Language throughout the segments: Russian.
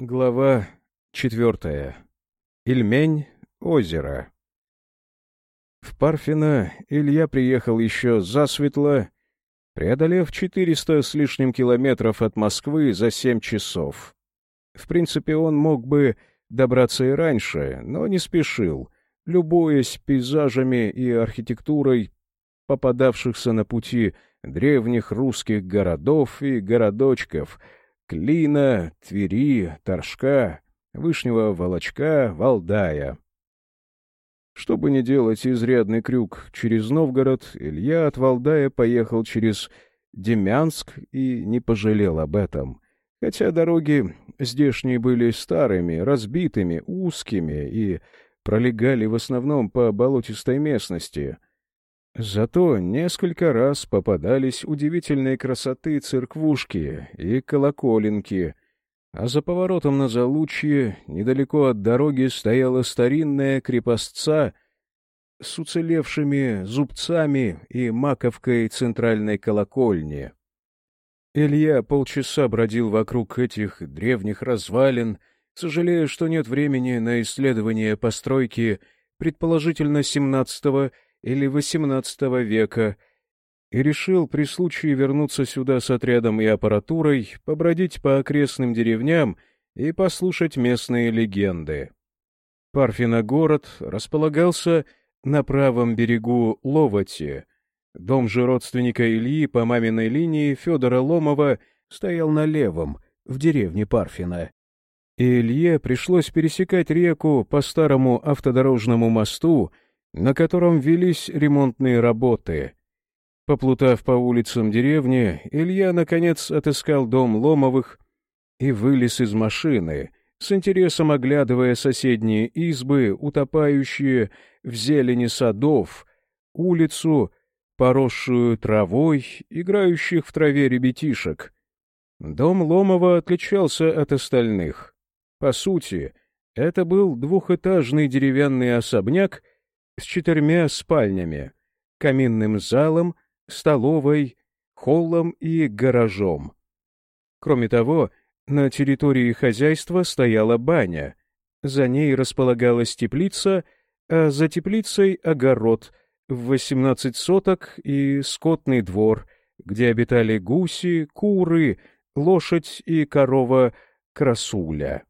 Глава четвертая. Ильмень, озеро. В Парфино Илья приехал еще засветло, преодолев 400 с лишним километров от Москвы за семь часов. В принципе, он мог бы добраться и раньше, но не спешил, любуясь пейзажами и архитектурой попадавшихся на пути древних русских городов и городочков — Клина, Твери, Торжка, Вышнего Волочка, Валдая. Чтобы не делать изрядный крюк через Новгород, Илья от Валдая поехал через Демянск и не пожалел об этом. Хотя дороги здешние были старыми, разбитыми, узкими и пролегали в основном по болотистой местности — Зато несколько раз попадались удивительные красоты церквушки и колоколенки, а за поворотом на Залучье, недалеко от дороги, стояла старинная крепостца с уцелевшими зубцами и маковкой центральной колокольни. Илья полчаса бродил вокруг этих древних развалин, сожалея, что нет времени на исследование постройки предположительно XVII или XVIII века и решил при случае вернуться сюда с отрядом и аппаратурой, побродить по окрестным деревням и послушать местные легенды. Парфиногород располагался на правом берегу Ловати. Дом же родственника Ильи по маминой линии Федора Ломова стоял на левом, в деревне Парфина. И Илье пришлось пересекать реку по старому автодорожному мосту, на котором велись ремонтные работы. Поплутав по улицам деревни, Илья, наконец, отыскал дом Ломовых и вылез из машины, с интересом оглядывая соседние избы, утопающие в зелени садов, улицу, поросшую травой, играющих в траве ребятишек. Дом Ломова отличался от остальных. По сути, это был двухэтажный деревянный особняк с четырьмя спальнями, каминным залом, столовой, холлом и гаражом. Кроме того, на территории хозяйства стояла баня, за ней располагалась теплица, а за теплицей огород в 18 соток и скотный двор, где обитали гуси, куры, лошадь и корова красуля,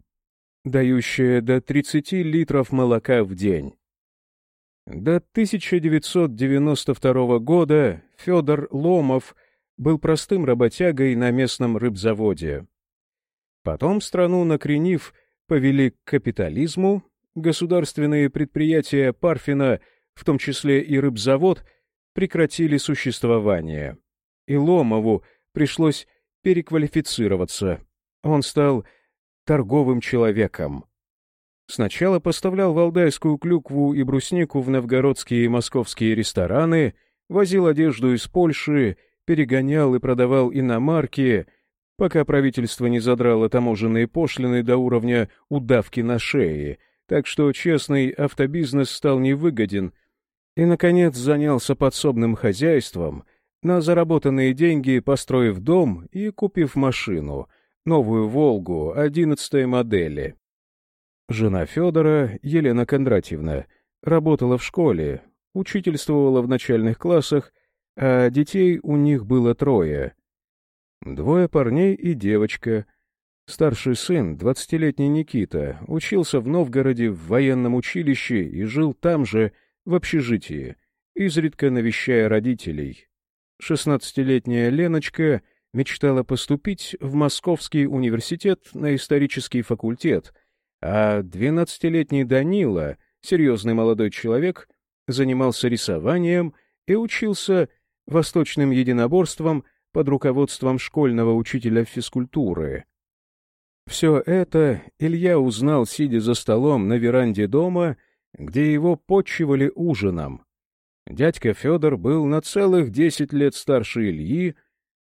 дающая до 30 литров молока в день. До 1992 года Федор Ломов был простым работягой на местном рыбзаводе. Потом страну накренив, повели к капитализму, государственные предприятия Парфина, в том числе и рыбзавод, прекратили существование. И Ломову пришлось переквалифицироваться. Он стал торговым человеком. Сначала поставлял валдайскую клюкву и бруснику в новгородские и московские рестораны, возил одежду из Польши, перегонял и продавал иномарки, пока правительство не задрало таможенные пошлины до уровня удавки на шее, так что честный автобизнес стал невыгоден, и, наконец, занялся подсобным хозяйством, на заработанные деньги построив дом и купив машину, новую «Волгу» одиннадцатой модели. Жена Федора, Елена Кондратьевна, работала в школе, учительствовала в начальных классах, а детей у них было трое. Двое парней и девочка. Старший сын, двадцатилетний Никита, учился в Новгороде в военном училище и жил там же, в общежитии, изредка навещая родителей. Шестнадцатилетняя Леночка мечтала поступить в Московский университет на исторический факультет — а двенадцатилетний Данила, серьезный молодой человек, занимался рисованием и учился восточным единоборством под руководством школьного учителя физкультуры. Все это Илья узнал, сидя за столом на веранде дома, где его почивали ужином. Дядька Федор был на целых десять лет старше Ильи,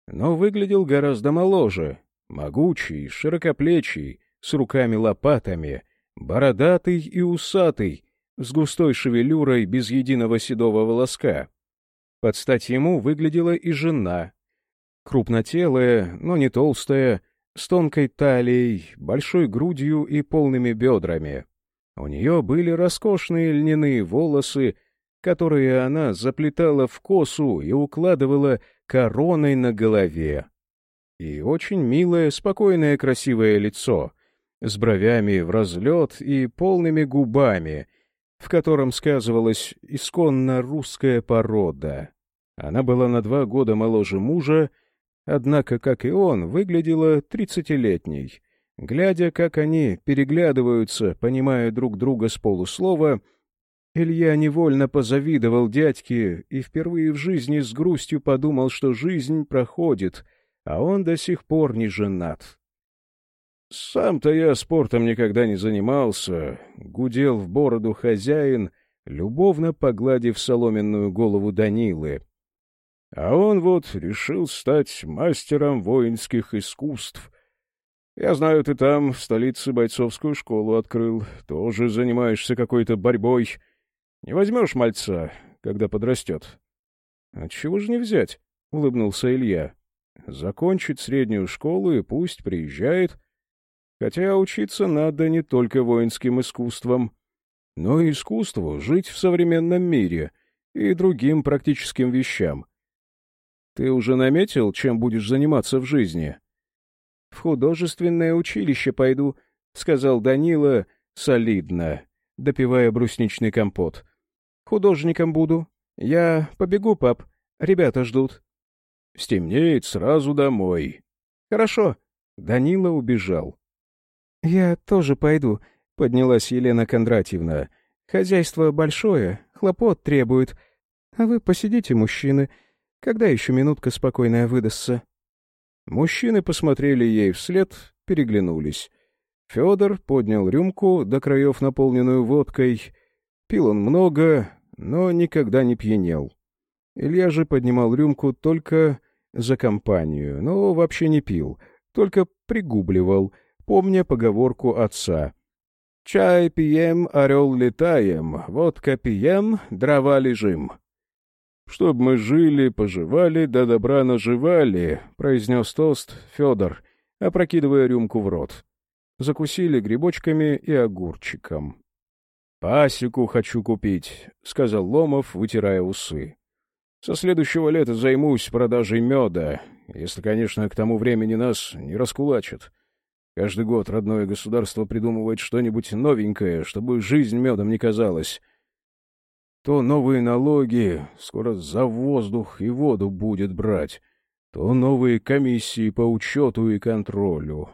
но выглядел гораздо моложе, могучий, широкоплечий, с руками-лопатами, бородатый и усатый, с густой шевелюрой без единого седого волоска. Под стать ему выглядела и жена. Крупнотелая, но не толстая, с тонкой талией, большой грудью и полными бедрами. У нее были роскошные льняные волосы, которые она заплетала в косу и укладывала короной на голове. И очень милое, спокойное, красивое лицо, с бровями в разлет и полными губами, в котором сказывалась исконно русская порода. Она была на два года моложе мужа, однако, как и он, выглядела тридцатилетней. Глядя, как они переглядываются, понимая друг друга с полуслова, Илья невольно позавидовал дядьке и впервые в жизни с грустью подумал, что жизнь проходит, а он до сих пор не женат. «Сам-то я спортом никогда не занимался», — гудел в бороду хозяин, любовно погладив соломенную голову Данилы. А он вот решил стать мастером воинских искусств. Я знаю, ты там в столице бойцовскую школу открыл, тоже занимаешься какой-то борьбой. Не возьмешь мальца, когда подрастет? — Отчего же не взять? — улыбнулся Илья. — Закончить среднюю школу и пусть приезжает. Хотя учиться надо не только воинским искусствам, но и искусству жить в современном мире и другим практическим вещам — ты уже наметил, чем будешь заниматься в жизни? — В художественное училище пойду, — сказал Данила солидно, допивая брусничный компот. — Художником буду. Я побегу, пап. Ребята ждут. — Стемнеет сразу домой. — Хорошо. Данила убежал. — Я тоже пойду, — поднялась Елена Кондратьевна. — Хозяйство большое, хлопот требует. А вы посидите, мужчины, — когда еще минутка спокойная выдастся? Мужчины посмотрели ей вслед, переглянулись. Федор поднял рюмку, до краев наполненную водкой. Пил он много, но никогда не пьянел. Илья же поднимал рюмку только за компанию, но вообще не пил, только пригубливал, помня поговорку отца. «Чай пьем, орел летаем, водка пьем, дрова лежим». «Чтоб мы жили, поживали, да добра наживали», — произнес тост Федор, опрокидывая рюмку в рот. Закусили грибочками и огурчиком. «Пасеку хочу купить», — сказал Ломов, вытирая усы. «Со следующего лета займусь продажей меда, если, конечно, к тому времени нас не раскулачат. Каждый год родное государство придумывает что-нибудь новенькое, чтобы жизнь медом не казалась». То новые налоги скоро за воздух и воду будет брать, то новые комиссии по учету и контролю.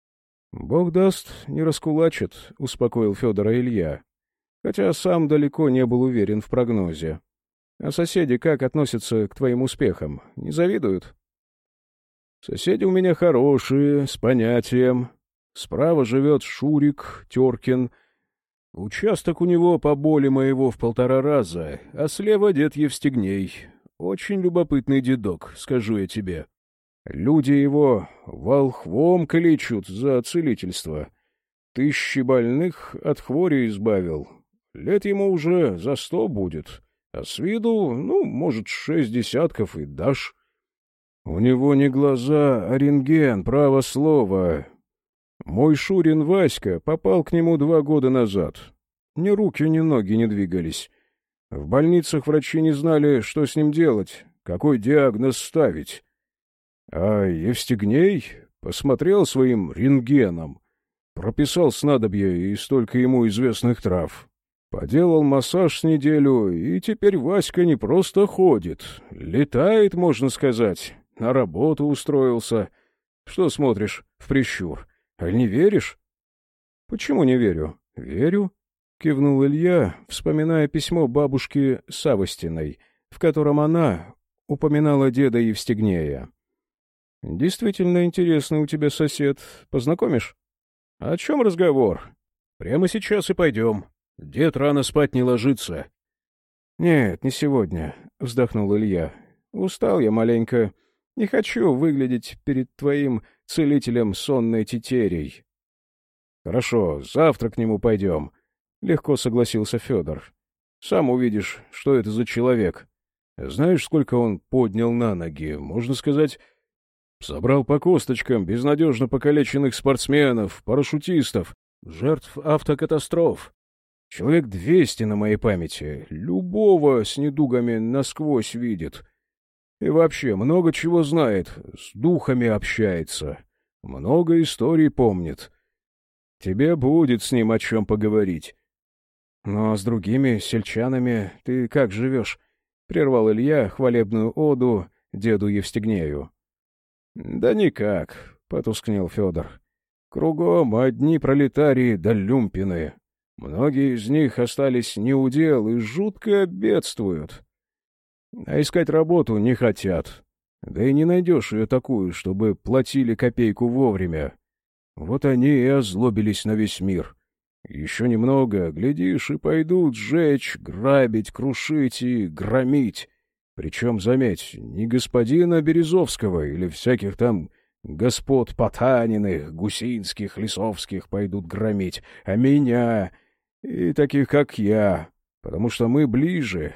— Бог даст, не раскулачит, — успокоил Федора Илья, хотя сам далеко не был уверен в прогнозе. — А соседи как относятся к твоим успехам? Не завидуют? — Соседи у меня хорошие, с понятием. Справа живет Шурик, Теркин — Участок у него по боли моего в полтора раза, а слева дед Евстигней. Очень любопытный дедок, скажу я тебе. Люди его волхвом калечут за целительство. Тысячи больных от хвори избавил. Лет ему уже за сто будет, а с виду, ну, может, шесть десятков и дашь. У него не глаза, а рентген, право слово. Мой Шурин Васька попал к нему два года назад. Ни руки, ни ноги не двигались. В больницах врачи не знали, что с ним делать, какой диагноз ставить. А Евстигней посмотрел своим рентгеном, прописал снадобье и столько ему известных трав. Поделал массаж с неделю, и теперь Васька не просто ходит, летает, можно сказать, на работу устроился. Что смотришь в прищур? А не веришь? — Почему не верю? — Верю, — кивнул Илья, вспоминая письмо бабушки Савостиной, в котором она упоминала деда Евстигнея. — Действительно интересный у тебя сосед. Познакомишь? — О чем разговор? Прямо сейчас и пойдем. Дед рано спать не ложится. — Нет, не сегодня, — вздохнул Илья. — Устал я маленько. Не хочу выглядеть перед твоим целителем сонной тетерей. — Хорошо, завтра к нему пойдем, — легко согласился Федор. — Сам увидишь, что это за человек. Знаешь, сколько он поднял на ноги, можно сказать... Собрал по косточкам безнадежно покалеченных спортсменов, парашютистов, жертв автокатастроф. Человек двести на моей памяти. Любого с недугами насквозь видит. И вообще много чего знает, с духами общается. Много историй помнит. Тебе будет с ним о чем поговорить. Но с другими сельчанами ты как живешь? Прервал Илья хвалебную оду деду Евстигнею. Да никак, потускнел Федор. Кругом одни пролетарии да люмпины. Многие из них остались неудел и жутко бедствуют. А искать работу не хотят. Да и не найдешь ее такую, чтобы платили копейку вовремя. Вот они и озлобились на весь мир. Еще немного, глядишь, и пойдут сжечь, грабить, крушить и громить. Причем, заметь, не господина Березовского или всяких там господ Потаниных, Гусинских, Лисовских пойдут громить, а меня и таких, как я, потому что мы ближе,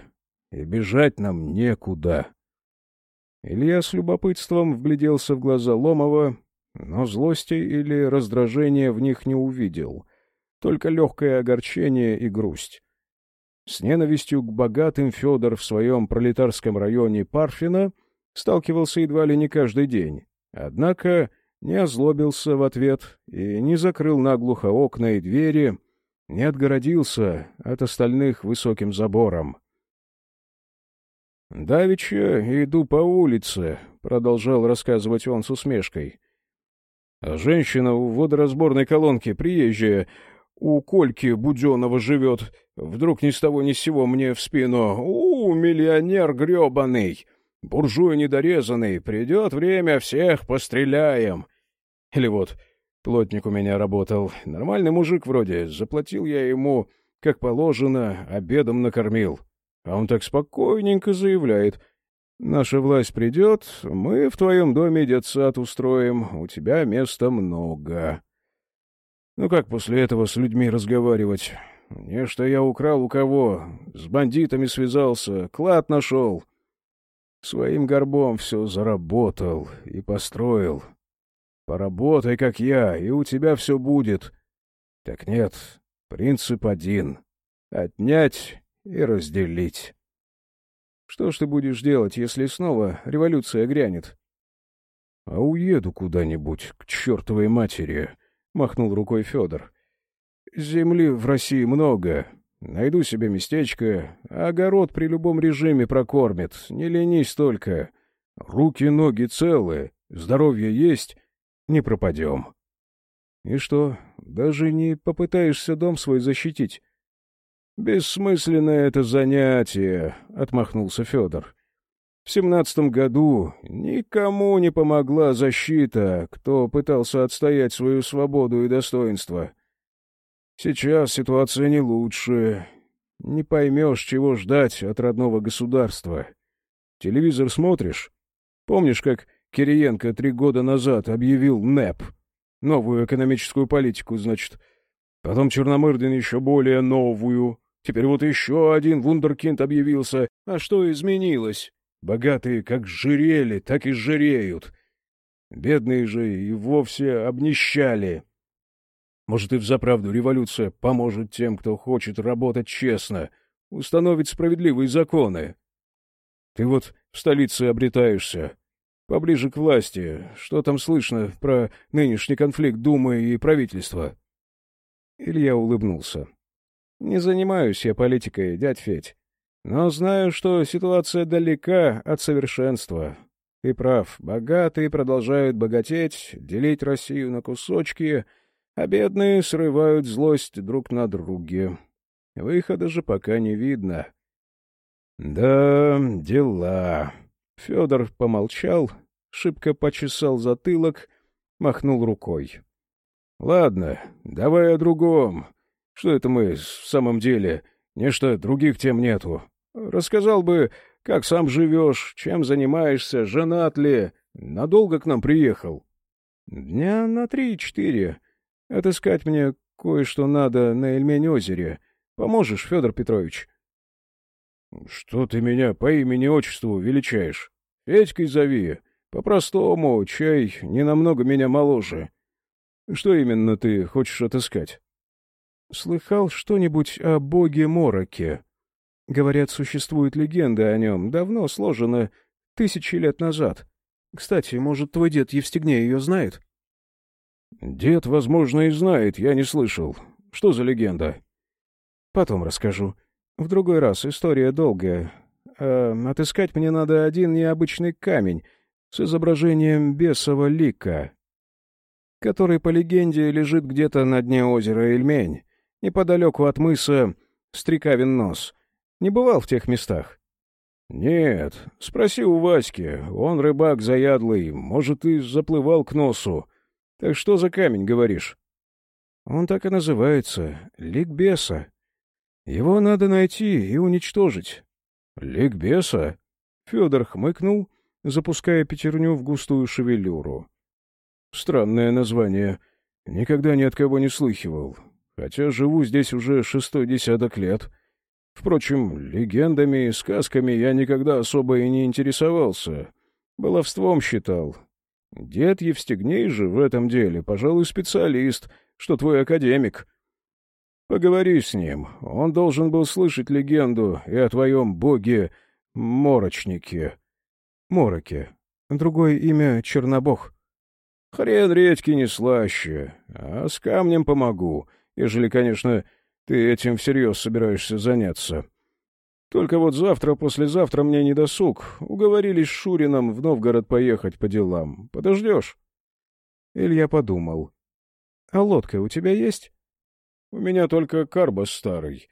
и бежать нам некуда. Илья с любопытством вгляделся в глаза Ломова, но злости или раздражения в них не увидел, только легкое огорчение и грусть. С ненавистью к богатым Федор в своем пролетарском районе Парфина сталкивался едва ли не каждый день, однако не озлобился в ответ и не закрыл наглухо окна и двери, не отгородился от остальных высоким забором. «Давеча иду по улице», — продолжал рассказывать он с усмешкой. А женщина у водоразборной колонки, приезжая, у Кольки Буденова живет. Вдруг ни с того ни с сего мне в спину. У, миллионер гребаный! Буржуй недорезанный! Придет время, всех постреляем! Или вот, плотник у меня работал. Нормальный мужик вроде. Заплатил я ему, как положено, обедом накормил. А он так спокойненько заявляет — Наша власть придет, мы в твоем доме детсад устроим, у тебя места много. Ну как после этого с людьми разговаривать? Не что я украл у кого, с бандитами связался, клад нашел. Своим горбом все заработал и построил. Поработай, как я, и у тебя все будет. Так нет, принцип один — отнять и разделить. Что ж ты будешь делать, если снова революция грянет? — А уеду куда-нибудь, к чертовой матери, — махнул рукой Федор. — Земли в России много. Найду себе местечко, огород при любом режиме прокормит. Не ленись только. Руки-ноги целы, здоровье есть, не пропадем. — И что, даже не попытаешься дом свой защитить? «Бессмысленное это занятие», — отмахнулся Федор. «В семнадцатом году никому не помогла защита, кто пытался отстоять свою свободу и достоинство. Сейчас ситуация не лучше. Не поймешь, чего ждать от родного государства. Телевизор смотришь? Помнишь, как Кириенко три года назад объявил НЭП? Новую экономическую политику, значит. Потом Черномырдин еще более новую. Теперь вот еще один вундеркинд объявился. А что изменилось? Богатые как жирели, так и жиреют. Бедные же и вовсе обнищали. Может, и взаправду революция поможет тем, кто хочет работать честно, установить справедливые законы. Ты вот в столице обретаешься, поближе к власти. Что там слышно про нынешний конфликт Думы и правительства?» Илья улыбнулся. Не занимаюсь я политикой, дядь Федь. Но знаю, что ситуация далека от совершенства. Ты прав, богатые продолжают богатеть, делить Россию на кусочки, а бедные срывают злость друг на друге. Выхода же пока не видно. Да, дела. Федор помолчал, шибко почесал затылок, махнул рукой. Ладно, давай о другом. Что это мы в самом деле? Нечто других тем нету. Рассказал бы, как сам живешь, чем занимаешься, женат ли, надолго к нам приехал. Дня на три-четыре. Отыскать мне кое-что надо на Эльмень-озере. Поможешь, Федор Петрович? — Что ты меня по имени-отчеству величаешь? Федькой зови. По-простому, чай не намного меня моложе. Что именно ты хочешь отыскать? Слыхал что-нибудь о боге Мороке? Говорят, существует легенда о нем, давно сложена, тысячи лет назад. Кстати, может, твой дед Евстигней ее знает? Дед, возможно, и знает, я не слышал. Что за легенда? Потом расскажу. В другой раз, история долгая. А отыскать мне надо один необычный камень — с изображением бесова лика, который, по легенде, лежит где-то на дне озера Эльмень, неподалеку от мыса Стрекавин нос. Не бывал в тех местах? — Нет. Спроси у Васьки. Он рыбак заядлый, может, и заплывал к носу. Так что за камень, говоришь? — Он так и называется. Лик беса. Его надо найти и уничтожить. — Лик беса? Федор хмыкнул запуская пятерню в густую шевелюру. Странное название. Никогда ни от кого не слыхивал. Хотя живу здесь уже шестой десяток лет. Впрочем, легендами и сказками я никогда особо и не интересовался. Баловством считал. Дед Евстигней же в этом деле, пожалуй, специалист, что твой академик. Поговори с ним. Он должен был слышать легенду и о твоем боге-морочнике. Мороке. Другое имя — Чернобог. Хрен редьки не слаще, а с камнем помогу, ежели, конечно, ты этим всерьез собираешься заняться. Только вот завтра-послезавтра мне не досуг. Уговорились с Шурином в Новгород поехать по делам. Подождешь?» Илья подумал. «А лодка у тебя есть?» «У меня только карбас старый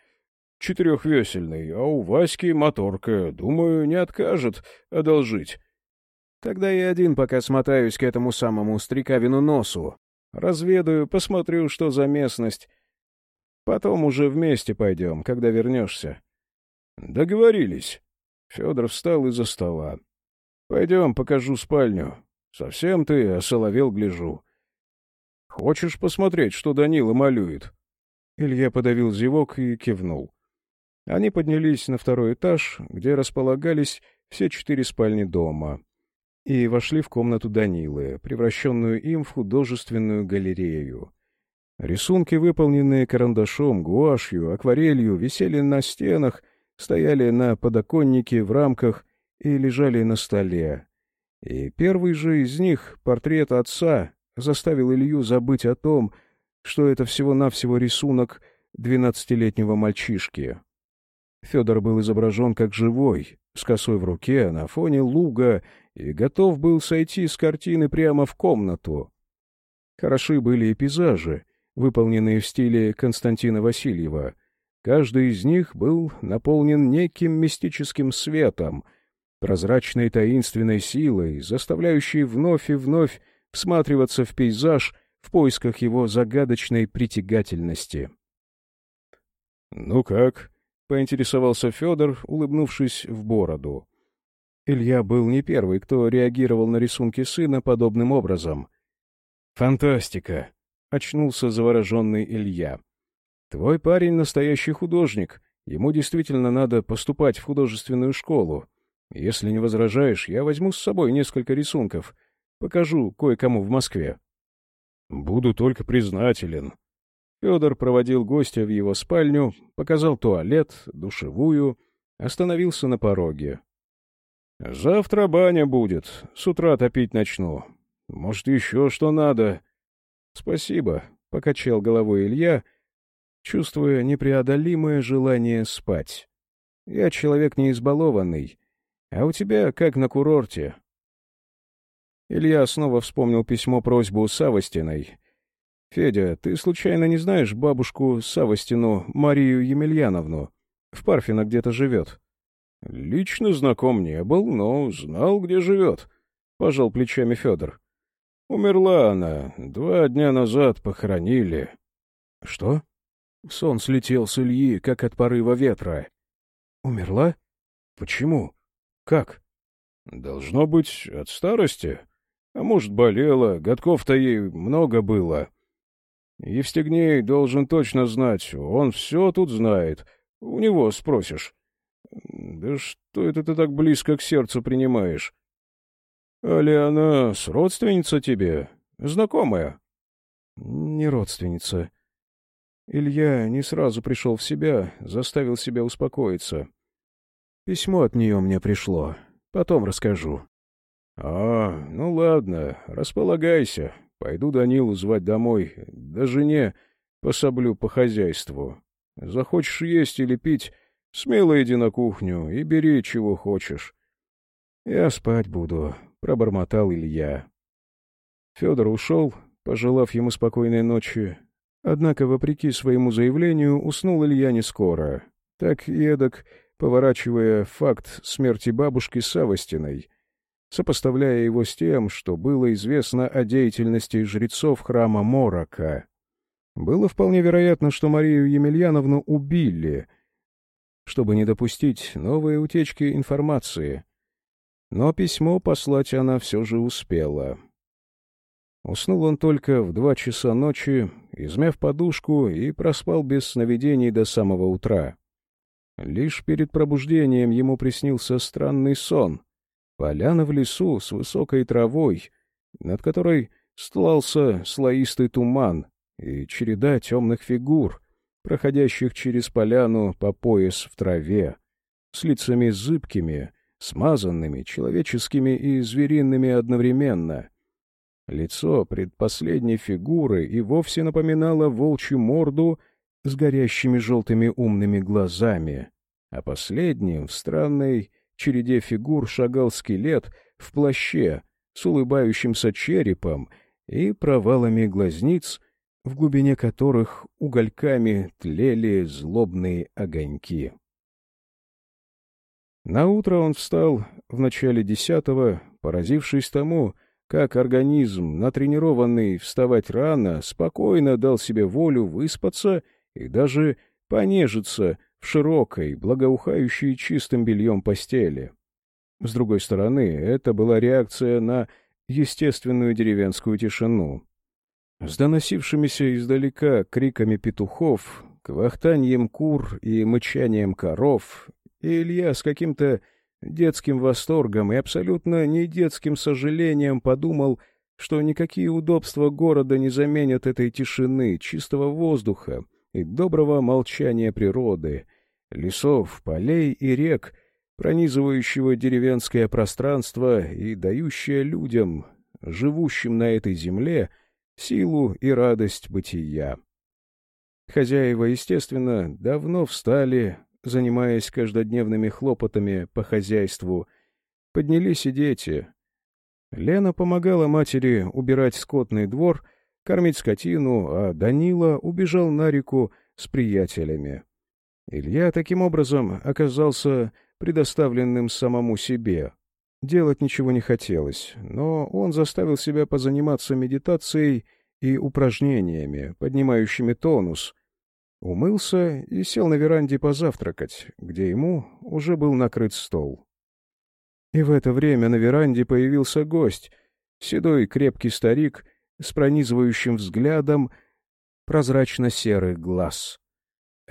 четырехвесельный, а у Васьки моторка, думаю, не откажет одолжить. Тогда я один пока смотаюсь к этому самому стрекавину носу. Разведаю, посмотрю, что за местность. Потом уже вместе пойдем, когда вернешься. Договорились. Федор встал из-за стола. Пойдем, покажу спальню. Совсем ты осоловел, гляжу. Хочешь посмотреть, что Данила малюет? Илья подавил зевок и кивнул. Они поднялись на второй этаж, где располагались все четыре спальни дома, и вошли в комнату Данилы, превращенную им в художественную галерею. Рисунки, выполненные карандашом, гуашью, акварелью, висели на стенах, стояли на подоконнике, в рамках и лежали на столе. И первый же из них, портрет отца, заставил Илью забыть о том, что это всего-навсего рисунок двенадцатилетнего мальчишки. Федор был изображен как живой, с косой в руке, на фоне луга, и готов был сойти с картины прямо в комнату. Хороши были и пейзажи, выполненные в стиле Константина Васильева. Каждый из них был наполнен неким мистическим светом, прозрачной таинственной силой, заставляющей вновь и вновь всматриваться в пейзаж в поисках его загадочной притягательности. «Ну как?» Поинтересовался Федор, улыбнувшись в бороду. Илья был не первый, кто реагировал на рисунки сына подобным образом. «Фантастика!» — очнулся завороженный Илья. «Твой парень настоящий художник. Ему действительно надо поступать в художественную школу. Если не возражаешь, я возьму с собой несколько рисунков. Покажу кое-кому в Москве». «Буду только признателен», Федор проводил гостя в его спальню, показал туалет, душевую, остановился на пороге. «Завтра баня будет, с утра топить начну. Может, еще что надо?» «Спасибо», — покачал головой Илья, чувствуя непреодолимое желание спать. «Я человек не избалованный, а у тебя как на курорте». Илья снова вспомнил письмо-просьбу Савостиной, «Федя, ты случайно не знаешь бабушку Савостину Марию Емельяновну? В Парфино где-то живет». «Лично знаком не был, но знал, где живет», — пожал плечами Федор. «Умерла она. Два дня назад похоронили». «Что?» Сон слетел с Ильи, как от порыва ветра. «Умерла? Почему? Как?» «Должно быть, от старости. А может, болела, годков-то ей много было. Евстигней должен точно знать, он все тут знает. У него спросишь. Да что это ты так близко к сердцу принимаешь? Али она с родственница тебе? Знакомая?» «Не родственница». Илья не сразу пришел в себя, заставил себя успокоиться. Письмо от нее мне пришло. Потом расскажу. — А, ну ладно, располагайся. Пойду Данилу звать домой. Да жене пособлю по хозяйству. Захочешь есть или пить, смело иди на кухню и бери, чего хочешь. — Я спать буду, — пробормотал Илья. Федор ушел, пожелав ему спокойной ночи. Однако, вопреки своему заявлению, уснул Илья не скоро. Так и эдак, поворачивая факт смерти бабушки Савостиной, сопоставляя его с тем, что было известно о деятельности жрецов храма Морока. Было вполне вероятно, что Марию Емельяновну убили, чтобы не допустить новой утечки информации. Но письмо послать она все же успела. Уснул он только в два часа ночи, измяв подушку, и проспал без сновидений до самого утра. Лишь перед пробуждением ему приснился странный сон. Поляна в лесу с высокой травой, над которой стлался слоистый туман и череда темных фигур, проходящих через поляну по пояс в траве, с лицами зыбкими, смазанными, человеческими и звериными одновременно. Лицо предпоследней фигуры и вовсе напоминало волчью морду с горящими желтыми умными глазами, а последним в странной череде фигур шагал скелет в плаще с улыбающимся черепом и провалами глазниц, в глубине которых угольками тлели злобные огоньки. Наутро он встал в начале десятого, поразившись тому, как организм, натренированный вставать рано, спокойно дал себе волю выспаться и даже понежиться в широкой, благоухающей чистым бельем постели. С другой стороны, это была реакция на естественную деревенскую тишину. С доносившимися издалека криками петухов, квахтаньем кур и мычанием коров, и Илья с каким-то детским восторгом и абсолютно не детским сожалением подумал, что никакие удобства города не заменят этой тишины, чистого воздуха и доброго молчания природы, лесов, полей и рек, пронизывающего деревенское пространство и дающее людям, живущим на этой земле, силу и радость бытия. Хозяева, естественно, давно встали, занимаясь каждодневными хлопотами по хозяйству. Поднялись и дети. Лена помогала матери убирать скотный двор, кормить скотину, а Данила убежал на реку с приятелями. Илья таким образом оказался предоставленным самому себе. Делать ничего не хотелось, но он заставил себя позаниматься медитацией и упражнениями, поднимающими тонус, Умылся и сел на веранде позавтракать, где ему уже был накрыт стол. И в это время на веранде появился гость, седой крепкий старик с пронизывающим взглядом прозрачно-серых глаз.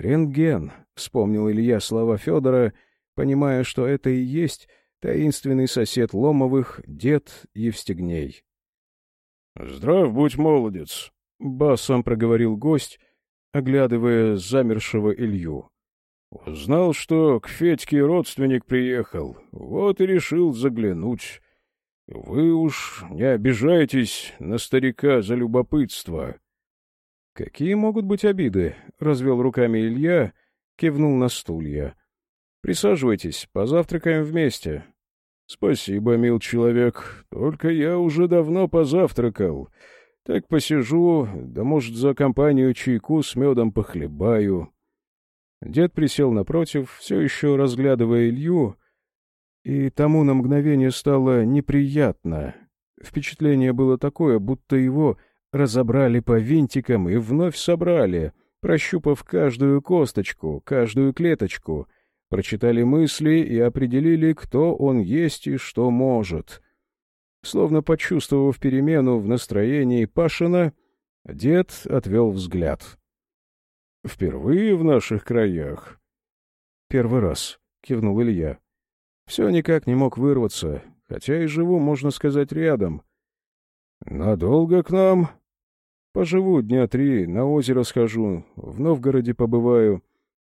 «Рентген», — вспомнил Илья слова Федора, понимая, что это и есть таинственный сосед Ломовых, дед Евстигней. «Здрав будь, молодец», — басом проговорил гость, оглядывая замершего Илью. «Узнал, что к Федьке родственник приехал, вот и решил заглянуть. Вы уж не обижайтесь на старика за любопытство». «Какие могут быть обиды?» — развел руками Илья, кивнул на стулья. «Присаживайтесь, позавтракаем вместе». «Спасибо, мил человек, только я уже давно позавтракал». Так посижу, да, может, за компанию чайку с медом похлебаю. Дед присел напротив, все еще разглядывая Илью, и тому на мгновение стало неприятно. Впечатление было такое, будто его разобрали по винтикам и вновь собрали, прощупав каждую косточку, каждую клеточку, прочитали мысли и определили, кто он есть и что может — Словно почувствовав перемену в настроении Пашина, дед отвел взгляд. — Впервые в наших краях? — Первый раз, — кивнул Илья. Все никак не мог вырваться. хотя и живу, можно сказать, рядом. Надолго к нам? Поживу дня три, на озеро схожу, в Новгороде побываю.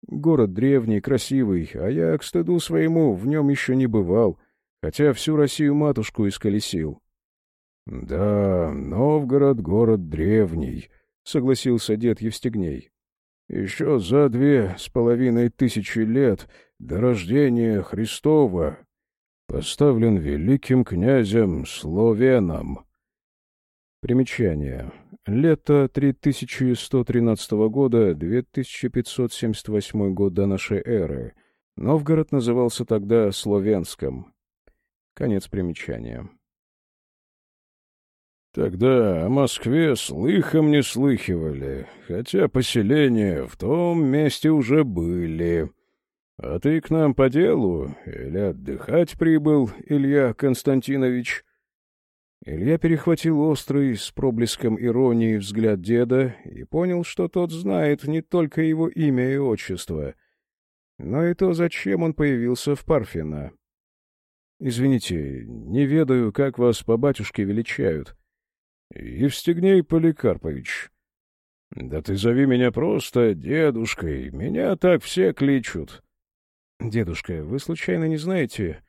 Город древний, красивый, а я, к стыду своему, в нем еще не бывал, хотя всю Россию-матушку исколесил. — Да, Новгород — город древний, — согласился дед Евстигней. — Еще за две с половиной тысячи лет до рождения Христова поставлен великим князем Словеном. Примечание. Лето 3113 года, 2578 год до нашей эры. Новгород назывался тогда Словенском. Конец примечания. Тогда о Москве слыхом не слыхивали, хотя поселения в том месте уже были. А ты к нам по делу или отдыхать прибыл, Илья Константинович? Илья перехватил острый, с проблеском иронии, взгляд деда и понял, что тот знает не только его имя и отчество, но и то, зачем он появился в Парфино. «Извините, не ведаю, как вас по батюшке величают». «Евстигней Поликарпович». «Да ты зови меня просто дедушкой, меня так все кличут». «Дедушка, вы случайно не знаете,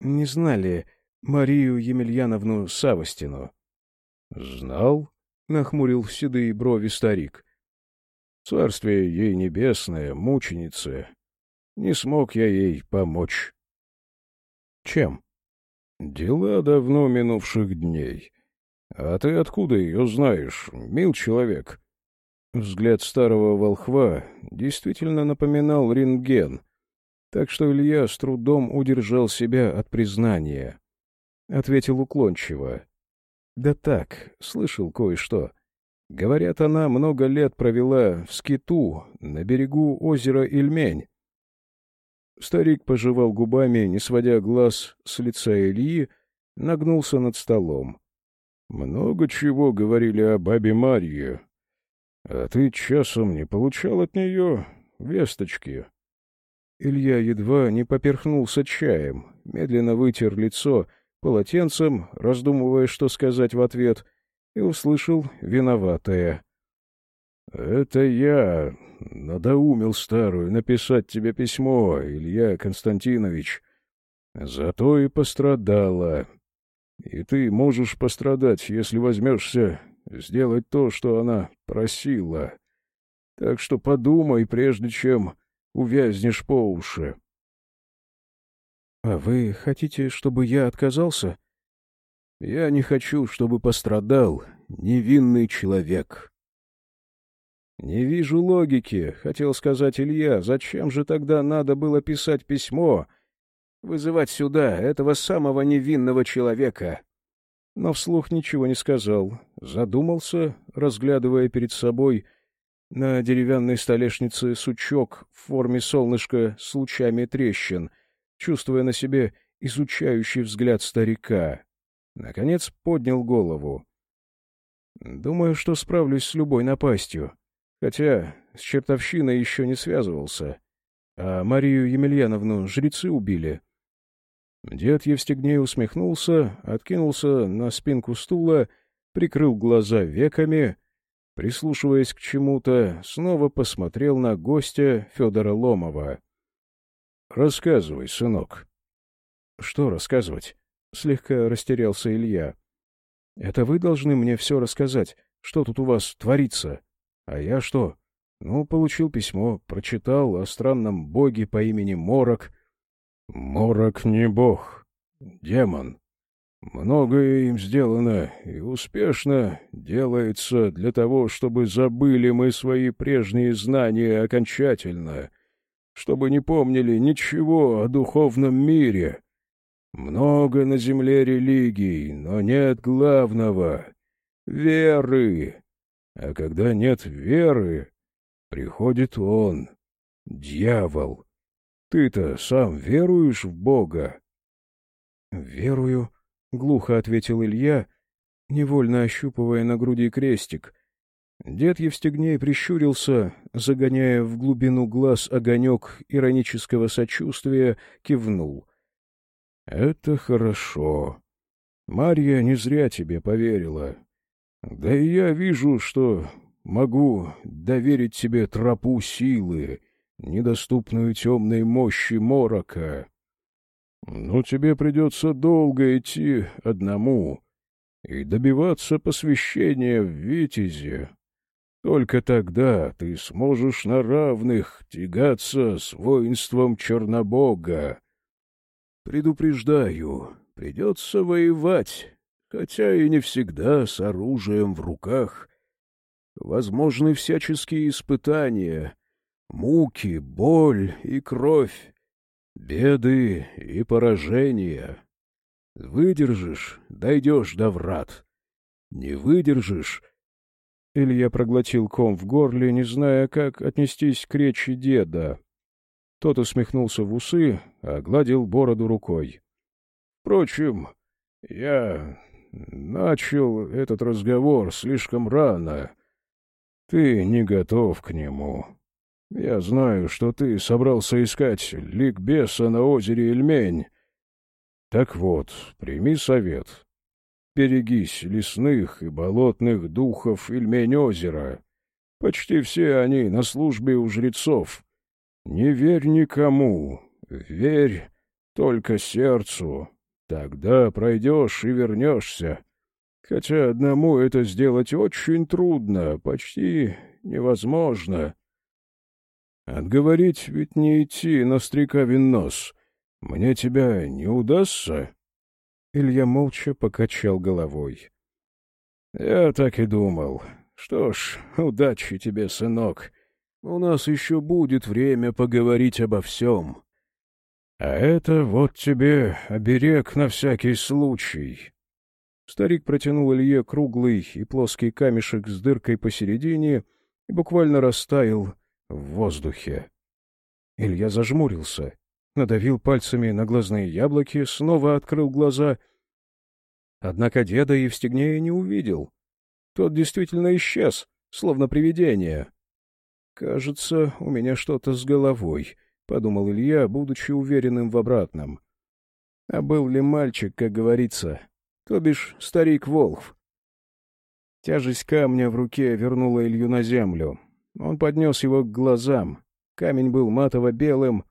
не знали, Марию Емельяновну Савостину. — Знал? — нахмурил седые брови старик. — Царствие ей небесное, мученица. Не смог я ей помочь. — Чем? — Дела давно минувших дней. А ты откуда ее знаешь, мил человек? Взгляд старого волхва действительно напоминал рентген, так что Илья с трудом удержал себя от признания. — ответил уклончиво. — Да так, слышал кое-что. Говорят, она много лет провела в скиту на берегу озера Ильмень. Старик пожевал губами, не сводя глаз с лица Ильи, нагнулся над столом. — Много чего говорили о бабе Марье. А ты часом не получал от нее весточки? Илья едва не поперхнулся чаем, медленно вытер лицо — полотенцем, раздумывая, что сказать в ответ, и услышал виноватое. — Это я надоумил старую написать тебе письмо, Илья Константинович. Зато и пострадала. И ты можешь пострадать, если возьмешься сделать то, что она просила. Так что подумай, прежде чем увязнешь по уши. — А вы хотите, чтобы я отказался? — Я не хочу, чтобы пострадал невинный человек. — Не вижу логики, — хотел сказать Илья. Зачем же тогда надо было писать письмо, вызывать сюда этого самого невинного человека? Но вслух ничего не сказал. Задумался, разглядывая перед собой на деревянной столешнице сучок в форме солнышка с лучами трещин — чувствуя на себе изучающий взгляд старика. Наконец поднял голову. «Думаю, что справлюсь с любой напастью. Хотя с чертовщиной еще не связывался. А Марию Емельяновну жрецы убили». Дед Евстигней усмехнулся, откинулся на спинку стула, прикрыл глаза веками, прислушиваясь к чему-то, снова посмотрел на гостя Федора Ломова. Рассказывай, сынок. Что рассказывать? Слегка растерялся Илья. Это вы должны мне все рассказать, что тут у вас творится. А я что? Ну, получил письмо, прочитал о странном боге по имени Морок. Морок не бог, демон. Многое им сделано и успешно делается для того, чтобы забыли мы свои прежние знания окончательно — чтобы не помнили ничего о духовном мире. Много на земле религий, но нет главного — веры. А когда нет веры, приходит он, дьявол. Ты-то сам веруешь в Бога? — Верую, — глухо ответил Илья, невольно ощупывая на груди крестик — Дед Евстигней прищурился, загоняя в глубину глаз огонек иронического сочувствия, кивнул. Это хорошо. Марья не зря тебе поверила. Да и я вижу, что могу доверить тебе тропу силы, недоступную темной мощи морока. Но тебе придется долго идти одному и добиваться посвящения в Витязе. Только тогда ты сможешь на равных тягаться с воинством Чернобога. Предупреждаю, придется воевать, хотя и не всегда с оружием в руках. Возможны всяческие испытания, муки, боль и кровь, беды и поражения. Выдержишь — дойдешь до врат. Не выдержишь — Илья проглотил ком в горле, не зная, как отнестись к речи деда. Тот усмехнулся в усы, огладил бороду рукой. — Впрочем, я начал этот разговор слишком рано. Ты не готов к нему. Я знаю, что ты собрался искать ликбеса на озере Ильмень. Так вот, прими совет. Берегись лесных и болотных духов Ильмень-озера. Почти все они на службе у жрецов. Не верь никому, верь только сердцу. Тогда пройдешь и вернешься. Хотя одному это сделать очень трудно, почти невозможно. Отговорить ведь не идти на стрекавин нос. Мне тебя не удастся?» Илья молча покачал головой. «Я так и думал. Что ж, удачи тебе, сынок. У нас еще будет время поговорить обо всем. А это вот тебе оберег на всякий случай». Старик протянул Илье круглый и плоский камешек с дыркой посередине и буквально растаял в воздухе. Илья зажмурился, надавил пальцами на глазные яблоки, снова открыл глаза. Однако деда Евстигнея не увидел. Тот действительно исчез, словно привидение. «Кажется, у меня что-то с головой», — подумал Илья, будучи уверенным в обратном. «А был ли мальчик, как говорится, то бишь старик Волхв?» Тяжесть камня в руке вернула Илью на землю. Он поднес его к глазам. Камень был матово-белым,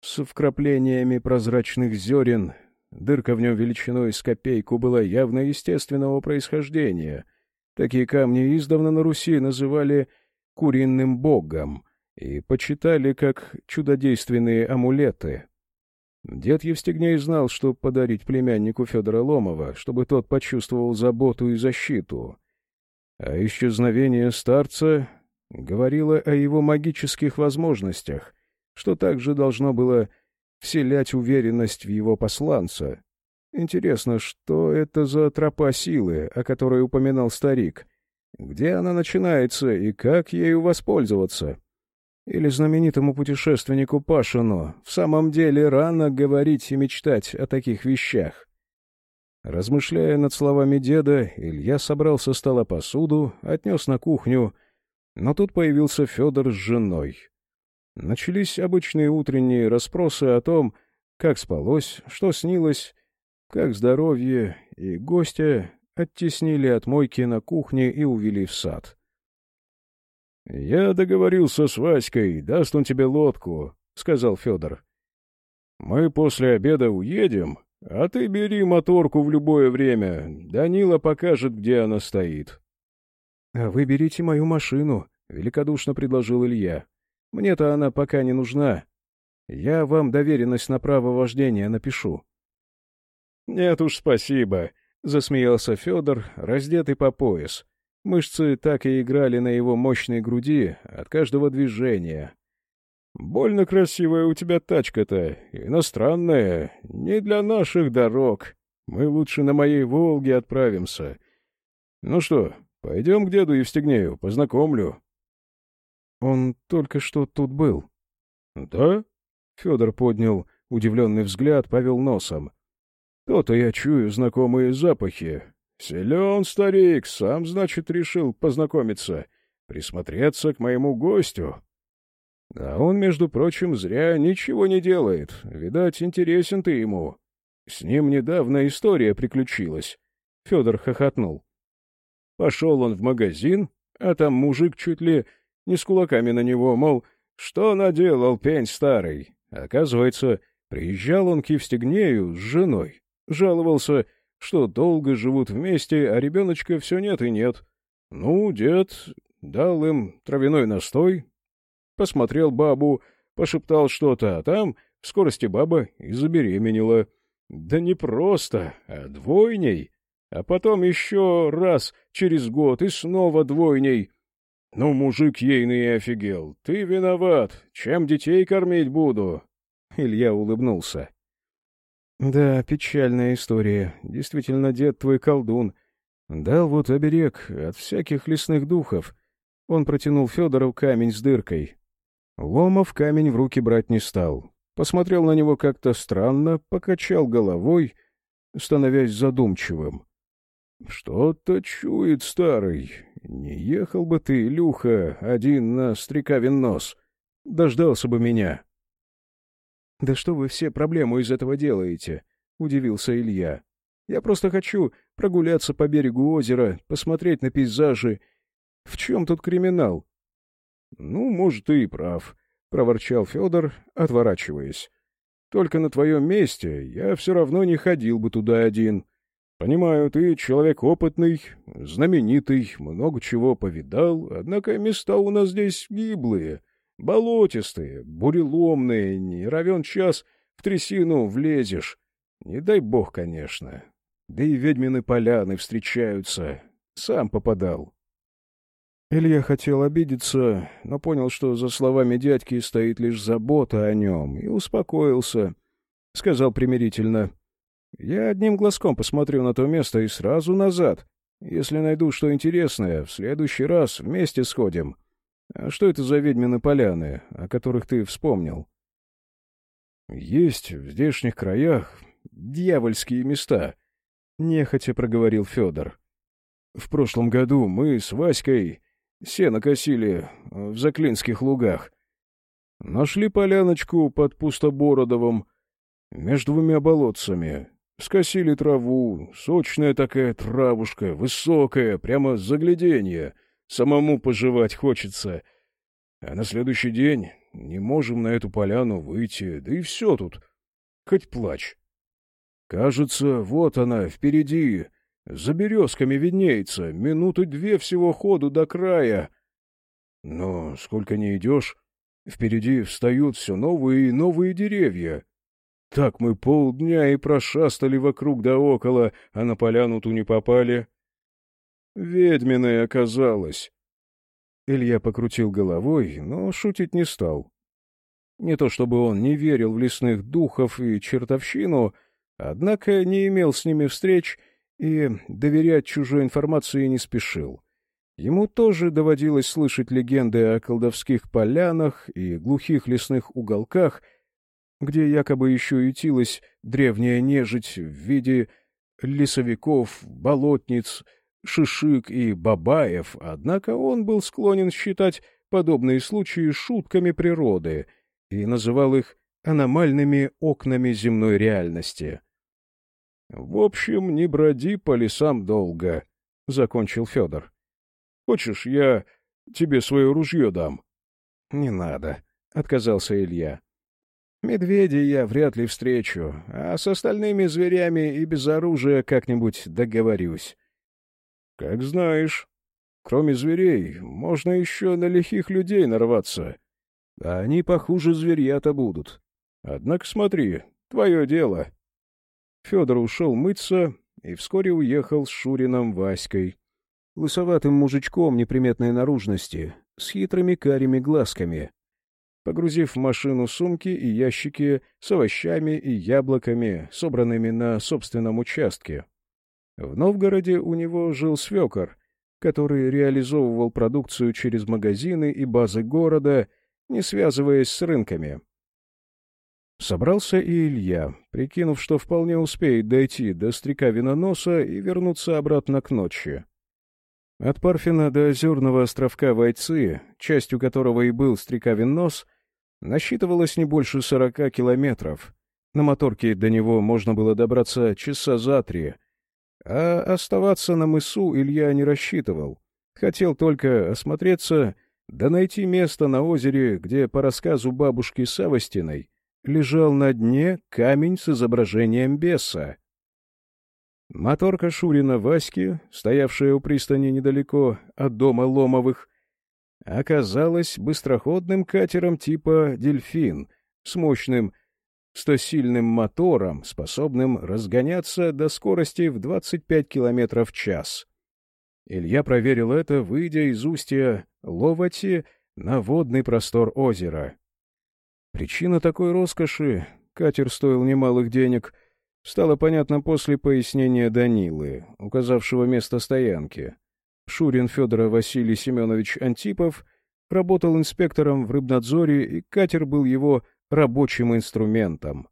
с вкраплениями прозрачных зерен. Дырка в нем величиной с копейку была явно естественного происхождения. Такие камни издавна на Руси называли «куриным богом» и почитали как чудодейственные амулеты. Дед Евстигней знал, что подарить племяннику Федора Ломова, чтобы тот почувствовал заботу и защиту. А исчезновение старца говорило о его магических возможностях, что также должно было вселять уверенность в его посланца. Интересно, что это за тропа силы, о которой упоминал старик? Где она начинается и как ею воспользоваться? Или знаменитому путешественнику Пашину в самом деле рано говорить и мечтать о таких вещах? Размышляя над словами деда, Илья собрал со стола посуду, отнес на кухню, но тут появился Федор с женой. Начались обычные утренние расспросы о том, как спалось, что снилось, как здоровье, и гостя оттеснили от мойки на кухне и увели в сад. — Я договорился с Васькой, даст он тебе лодку, — сказал Федор. — Мы после обеда уедем, а ты бери моторку в любое время, Данила покажет, где она стоит. — А вы берите мою машину, — великодушно предложил Илья. Мне-то она пока не нужна. Я вам доверенность на право вождения напишу». «Нет уж, спасибо», — засмеялся Федор, раздетый по пояс. Мышцы так и играли на его мощной груди от каждого движения. «Больно красивая у тебя тачка-то, иностранная, не для наших дорог. Мы лучше на моей «Волге» отправимся. Ну что, пойдем к деду Евстигнею, познакомлю». Он только что тут был. — Да? — Федор поднял удивленный взгляд, повел носом. — То-то я чую знакомые запахи. Силен старик, сам, значит, решил познакомиться, присмотреться к моему гостю. А он, между прочим, зря ничего не делает. Видать, интересен ты ему. С ним недавно история приключилась. Федор хохотнул. Пошел он в магазин, а там мужик чуть ли не с кулаками на него, мол, что наделал пень старый. Оказывается, приезжал он к Евстигнею с женой, жаловался, что долго живут вместе, а ребеночка все нет и нет. Ну, дед дал им травяной настой, посмотрел бабу, пошептал что-то, а там в скорости баба и забеременела. Да не просто, а двойней. А потом еще раз через год и снова двойней. Ну, мужик ейный офигел. Ты виноват. Чем детей кормить буду? Илья улыбнулся. Да, печальная история. Действительно, дед твой колдун. Дал вот оберег от всяких лесных духов. Он протянул Федору камень с дыркой. Ломов камень в руки брать не стал посмотрел на него как-то странно, покачал головой, становясь задумчивым. — Что-то чует старый. Не ехал бы ты, Илюха, один на стрекавин нос. Дождался бы меня. — Да что вы все проблему из этого делаете? — удивился Илья. — Я просто хочу прогуляться по берегу озера, посмотреть на пейзажи. В чем тут криминал? — Ну, может, ты и прав. — проворчал Федор, отворачиваясь. — Только на твоем месте я все равно не ходил бы туда один. Понимаю, ты человек опытный, знаменитый, много чего повидал, однако места у нас здесь гиблые, болотистые, буреломные, не равен час в трясину влезешь. Не дай бог, конечно. Да и ведьмины поляны встречаются. Сам попадал. Илья хотел обидеться, но понял, что за словами дядьки стоит лишь забота о нем, и успокоился. Сказал примирительно. — Я одним глазком посмотрю на то место и сразу назад. Если найду что интересное, в следующий раз вместе сходим. А что это за ведьмины поляны, о которых ты вспомнил? — Есть в здешних краях дьявольские места, — нехотя проговорил Федор. — В прошлом году мы с Васькой Сено косили в Заклинских лугах. Нашли поляночку под Пустобородовым, между двумя болотцами. Скосили траву, сочная такая травушка, высокая, прямо загляденье. Самому пожевать хочется. А на следующий день не можем на эту поляну выйти, да и все тут. Хоть плачь. Кажется, вот она, впереди, за березками виднеется, минуты две всего ходу до края. Но сколько не идешь, впереди встают все новые и новые деревья. Так мы полдня и прошастали вокруг да около, а на поляну ту не попали. Ведьминой оказалось. Илья покрутил головой, но шутить не стал. Не то чтобы он не верил в лесных духов и чертовщину, однако не имел с ними встреч — и доверять чужой информации не спешил. Ему тоже доводилось слышать легенды о колдовских полянах и глухих лесных уголках, где якобы еще ютилась древняя нежить в виде лесовиков, болотниц, шишик и бабаев, однако он был склонен считать подобные случаи шутками природы и называл их аномальными окнами земной реальности. В общем, не броди по лесам долго, — закончил Федор. — Хочешь, я тебе свое ружье дам? — Не надо, — отказался Илья. — Медведей я вряд ли встречу, а с остальными зверями и без оружия как-нибудь договорюсь. — Как знаешь. Кроме зверей, можно еще на лихих людей нарваться. А они похуже зверья-то будут. Однако смотри, твое дело. — Федор ушел мыться и вскоре уехал с Шурином Васькой. Лысоватым мужичком неприметной наружности, с хитрыми карими глазками. Погрузив в машину сумки и ящики с овощами и яблоками, собранными на собственном участке. В Новгороде у него жил свекор, который реализовывал продукцию через магазины и базы города, не связываясь с рынками. Собрался и Илья, прикинув, что вполне успеет дойти до стрекавина носа и вернуться обратно к ночи. От Парфина до озерного островка Войцы, частью которого и был стрекавин нос, насчитывалось не больше сорока километров, На моторке до него можно было добраться часа за три. А оставаться на мысу Илья не рассчитывал. Хотел только осмотреться, да найти место на озере, где, по рассказу бабушки Савостиной, лежал на дне камень с изображением беса. Моторка Шурина Васьки, стоявшая у пристани недалеко от дома Ломовых, оказалась быстроходным катером типа «Дельфин» с мощным стосильным мотором, способным разгоняться до скорости в 25 км в час. Илья проверил это, выйдя из устья Ловати на водный простор озера. Причина такой роскоши — катер стоил немалых денег — стало понятно после пояснения Данилы, указавшего место стоянки. Шурин Федор Василий Семенович Антипов работал инспектором в рыбнадзоре, и катер был его рабочим инструментом.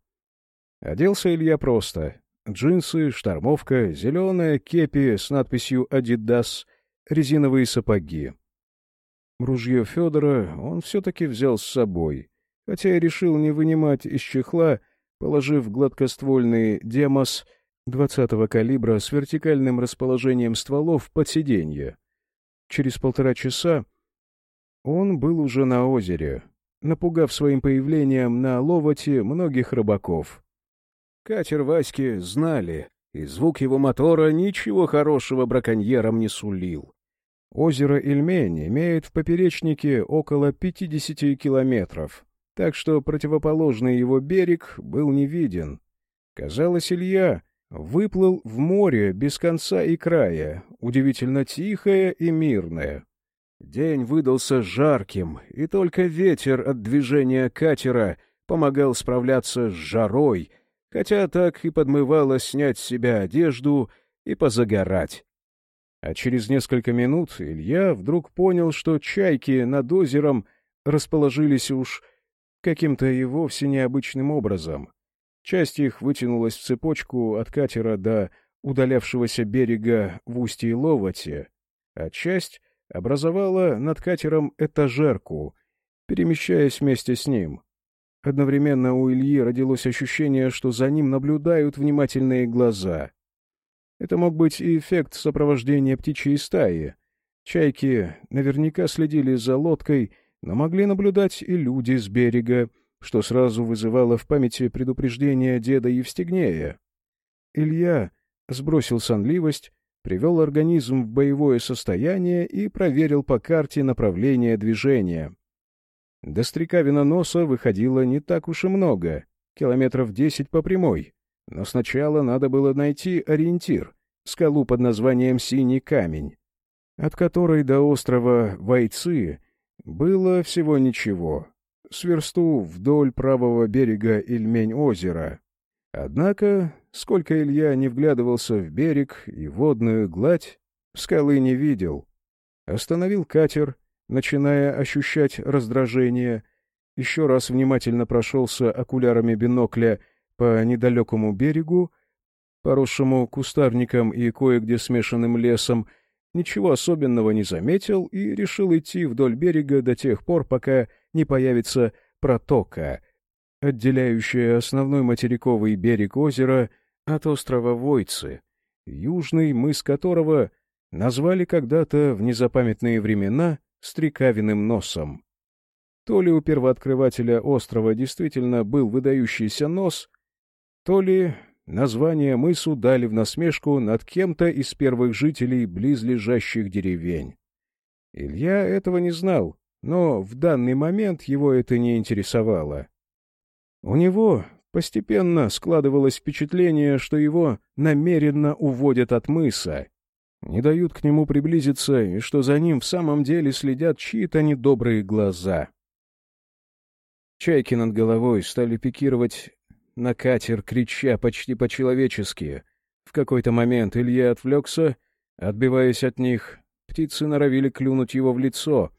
Оделся Илья просто. Джинсы, штормовка, зеленая кепи с надписью «Адидас», резиновые сапоги. Ружье Федора он все-таки взял с собой, хотя и решил не вынимать из чехла, положив гладкоствольный «Демос» 20-го калибра с вертикальным расположением стволов под сиденье. Через полтора часа он был уже на озере, напугав своим появлением на ловоте многих рыбаков. Катер Васьки знали, и звук его мотора ничего хорошего браконьерам не сулил. Озеро Ильмень имеет в поперечнике около 50 километров, так что противоположный его берег был не виден. Казалось, Илья выплыл в море без конца и края, удивительно тихое и мирное. День выдался жарким, и только ветер от движения катера помогал справляться с жарой, хотя так и подмывало снять с себя одежду и позагорать. А через несколько минут Илья вдруг понял, что чайки над озером расположились уж каким-то и вовсе необычным образом. Часть их вытянулась в цепочку от катера до удалявшегося берега в устье Ловоте, а часть образовала над катером этажерку, перемещаясь вместе с ним. Одновременно у Ильи родилось ощущение, что за ним наблюдают внимательные глаза. Это мог быть и эффект сопровождения птичьей стаи. Чайки наверняка следили за лодкой, но могли наблюдать и люди с берега, что сразу вызывало в памяти предупреждение деда Евстигнея. Илья сбросил сонливость, привел организм в боевое состояние и проверил по карте направление движения. До стрекавина носа выходило не так уж и много, километров десять по прямой, но сначала надо было найти ориентир — скалу под названием Синий камень, от которой до острова Вайцы было всего ничего, сверсту вдоль правого берега Ильмень-озера. Однако Сколько Илья не вглядывался в берег и водную гладь, скалы не видел. Остановил катер, начиная ощущать раздражение, еще раз внимательно прошелся окулярами бинокля по недалекому берегу, поросшему кустарником и кое-где смешанным лесом, ничего особенного не заметил и решил идти вдоль берега до тех пор, пока не появится протока, отделяющая основной материковый берег озера от острова Войцы, южный мыс которого назвали когда-то в незапамятные времена Стрекавиным носом. То ли у первооткрывателя острова действительно был выдающийся нос, то ли название мысу дали в насмешку над кем-то из первых жителей близлежащих деревень. Илья этого не знал, но в данный момент его это не интересовало. У него Постепенно складывалось впечатление, что его намеренно уводят от мыса, не дают к нему приблизиться, и что за ним в самом деле следят чьи-то недобрые глаза. Чайки над головой стали пикировать на катер, крича почти по-человечески. В какой-то момент Илья отвлекся, отбиваясь от них. Птицы норовили клюнуть его в лицо,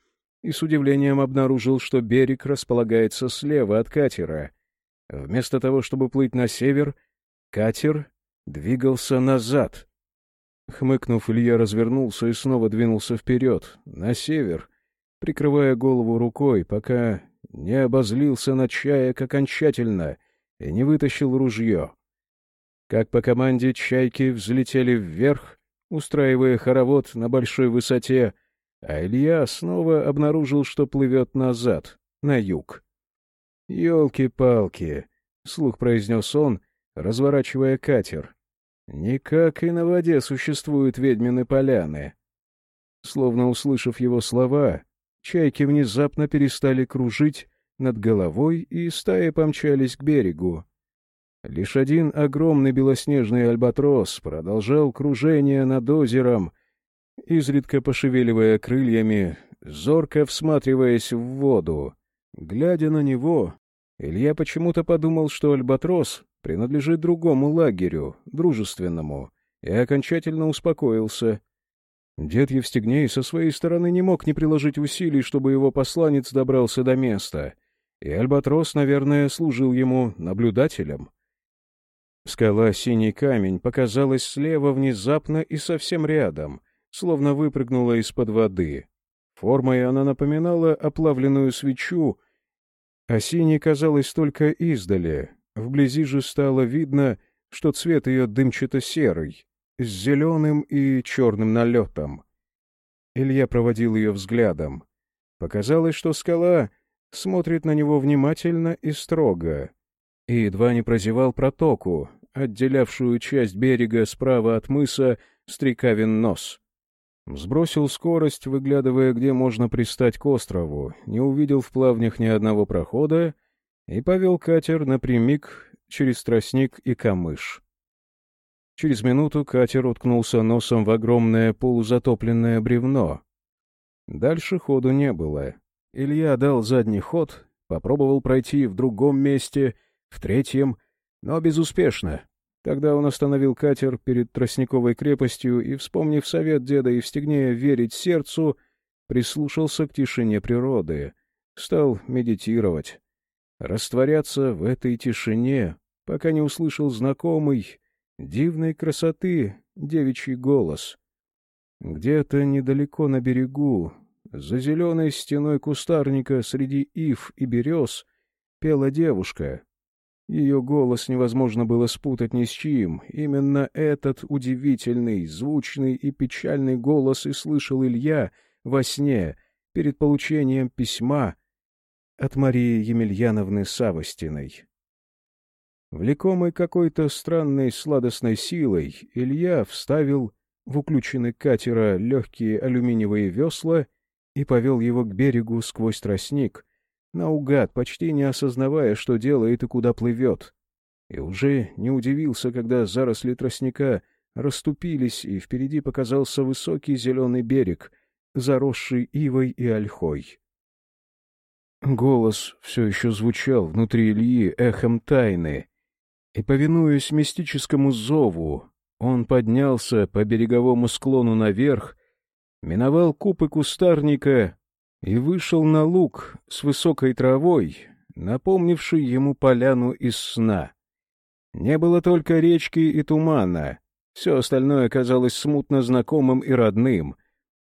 и с удивлением обнаружил, что берег располагается слева от катера — Вместо того, чтобы плыть на север, катер двигался назад. Хмыкнув, Илья развернулся и снова двинулся вперед, на север, прикрывая голову рукой, пока не обозлился на чаек окончательно и не вытащил ружье. Как по команде чайки взлетели вверх, устраивая хоровод на большой высоте, а Илья снова обнаружил, что плывет назад, на юг. «Елки-палки!» — слух произнес он, разворачивая катер. «Никак и на воде существуют ведьмины поляны». Словно услышав его слова, чайки внезапно перестали кружить над головой и стаи помчались к берегу. Лишь один огромный белоснежный альбатрос продолжал кружение над озером, изредка пошевеливая крыльями, зорко всматриваясь в воду. Глядя на него, Илья почему-то подумал, что альбатрос принадлежит другому лагерю, дружественному, и окончательно успокоился. Дед Евстигней со своей стороны не мог не приложить усилий, чтобы его посланец добрался до места, и альбатрос, наверное, служил ему наблюдателем. Скала «Синий камень» показалась слева внезапно и совсем рядом, словно выпрыгнула из-под воды. Формой она напоминала оплавленную свечу, а синий казалось только издали. Вблизи же стало видно, что цвет ее дымчато-серый, с зеленым и черным налетом. Илья проводил ее взглядом. Показалось, что скала смотрит на него внимательно и строго, и едва не прозевал протоку, отделявшую часть берега справа от мыса Стрекавин нос. Сбросил скорость, выглядывая, где можно пристать к острову, не увидел в плавнях ни одного прохода и повел катер напрямик через тростник и камыш. Через минуту катер уткнулся носом в огромное полузатопленное бревно. Дальше ходу не было. Илья дал задний ход, попробовал пройти в другом месте, в третьем, но безуспешно. Тогда он остановил катер перед Тростниковой крепостью и, вспомнив совет деда Евстигнея верить сердцу, прислушался к тишине природы, стал медитировать, растворяться в этой тишине, пока не услышал знакомый, дивной красоты девичий голос. Где-то недалеко на берегу, за зеленой стеной кустарника среди ив и берез, пела девушка. Ее голос невозможно было спутать ни с чьим. Именно этот удивительный, звучный и печальный голос и слышал Илья во сне перед получением письма от Марии Емельяновны Савостиной. Влекомый какой-то странной сладостной силой, Илья вставил в уключенный катера легкие алюминиевые весла и повел его к берегу сквозь тростник, наугад, почти не осознавая, что делает и куда плывет. И уже не удивился, когда заросли тростника расступились, и впереди показался высокий зеленый берег, заросший ивой и ольхой. Голос все еще звучал внутри Ильи эхом тайны, и, повинуясь мистическому зову, он поднялся по береговому склону наверх, миновал купы кустарника и вышел на луг с высокой травой, напомнивший ему поляну из сна. Не было только речки и тумана, все остальное казалось смутно знакомым и родным,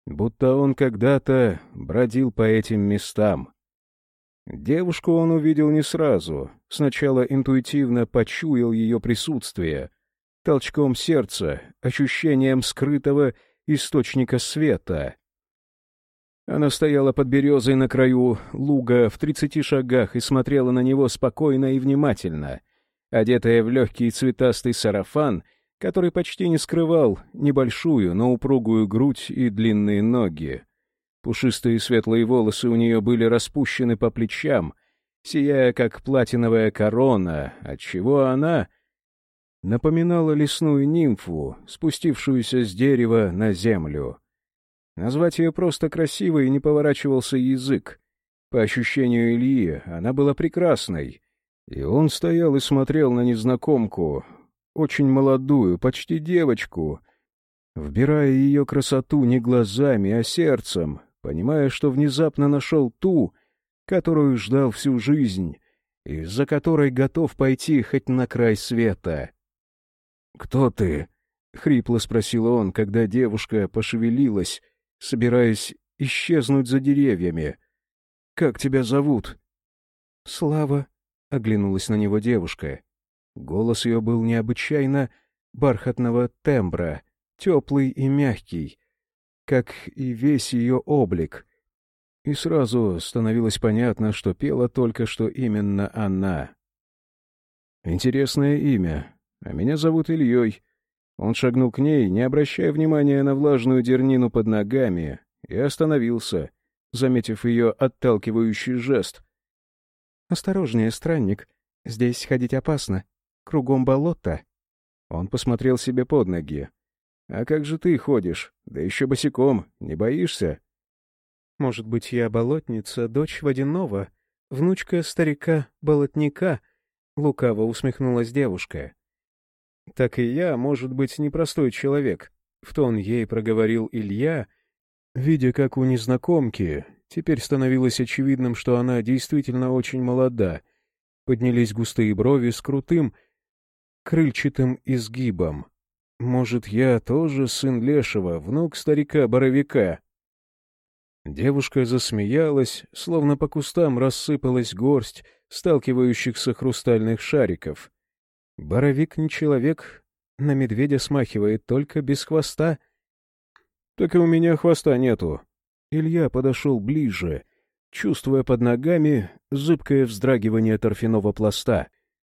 будто он когда-то бродил по этим местам. Девушку он увидел не сразу, сначала интуитивно почуял ее присутствие, толчком сердца, ощущением скрытого источника света. Она стояла под березой на краю луга в тридцати шагах и смотрела на него спокойно и внимательно, одетая в легкий цветастый сарафан, который почти не скрывал небольшую, но упругую грудь и длинные ноги. Пушистые светлые волосы у нее были распущены по плечам, сияя как платиновая корона, отчего она напоминала лесную нимфу, спустившуюся с дерева на землю. Назвать ее просто красивой не поворачивался язык. По ощущению Ильи, она была прекрасной, и он стоял и смотрел на незнакомку, очень молодую, почти девочку, вбирая ее красоту не глазами, а сердцем, понимая, что внезапно нашел ту, которую ждал всю жизнь, и за которой готов пойти хоть на край света. «Кто ты?» — хрипло спросил он, когда девушка пошевелилась, собираясь исчезнуть за деревьями. «Как тебя зовут?» «Слава», — оглянулась на него девушка. Голос ее был необычайно бархатного тембра, теплый и мягкий, как и весь ее облик. И сразу становилось понятно, что пела только что именно она. Интересное имя. А меня зовут Ильей. Он шагнул к ней, не обращая внимания на влажную дернину под ногами, и остановился, заметив ее отталкивающий жест. «Осторожнее, странник. Здесь ходить опасно. Кругом болото». Он посмотрел себе под ноги. «А как же ты ходишь? Да еще босиком. Не боишься?» «Может быть, я болотница, дочь водяного, внучка старика-болотника?» — лукаво усмехнулась девушка. «Так и я, может быть, непростой человек», — в тон ей проговорил Илья, видя, как у незнакомки теперь становилось очевидным, что она действительно очень молода. Поднялись густые брови с крутым, крыльчатым изгибом. «Может, я тоже сын Лешего, внук старика-боровика?» Девушка засмеялась, словно по кустам рассыпалась горсть сталкивающихся хрустальных шариков. Боровик не человек, на медведя смахивает только без хвоста. Так и у меня хвоста нету. Илья подошел ближе, чувствуя под ногами зыбкое вздрагивание торфяного пласта.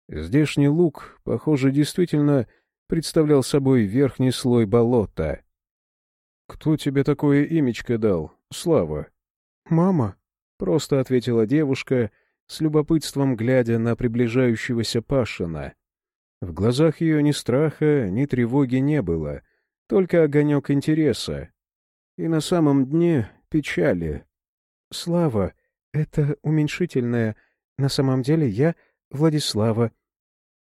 Здешний луг, похоже, действительно представлял собой верхний слой болота. «Кто тебе такое имечко дал, Слава?» «Мама», — просто ответила девушка, с любопытством глядя на приближающегося Пашина. В глазах ее ни страха, ни тревоги не было, только огонек интереса. И на самом дне печали. «Слава, это уменьшительное. На самом деле я Владислава.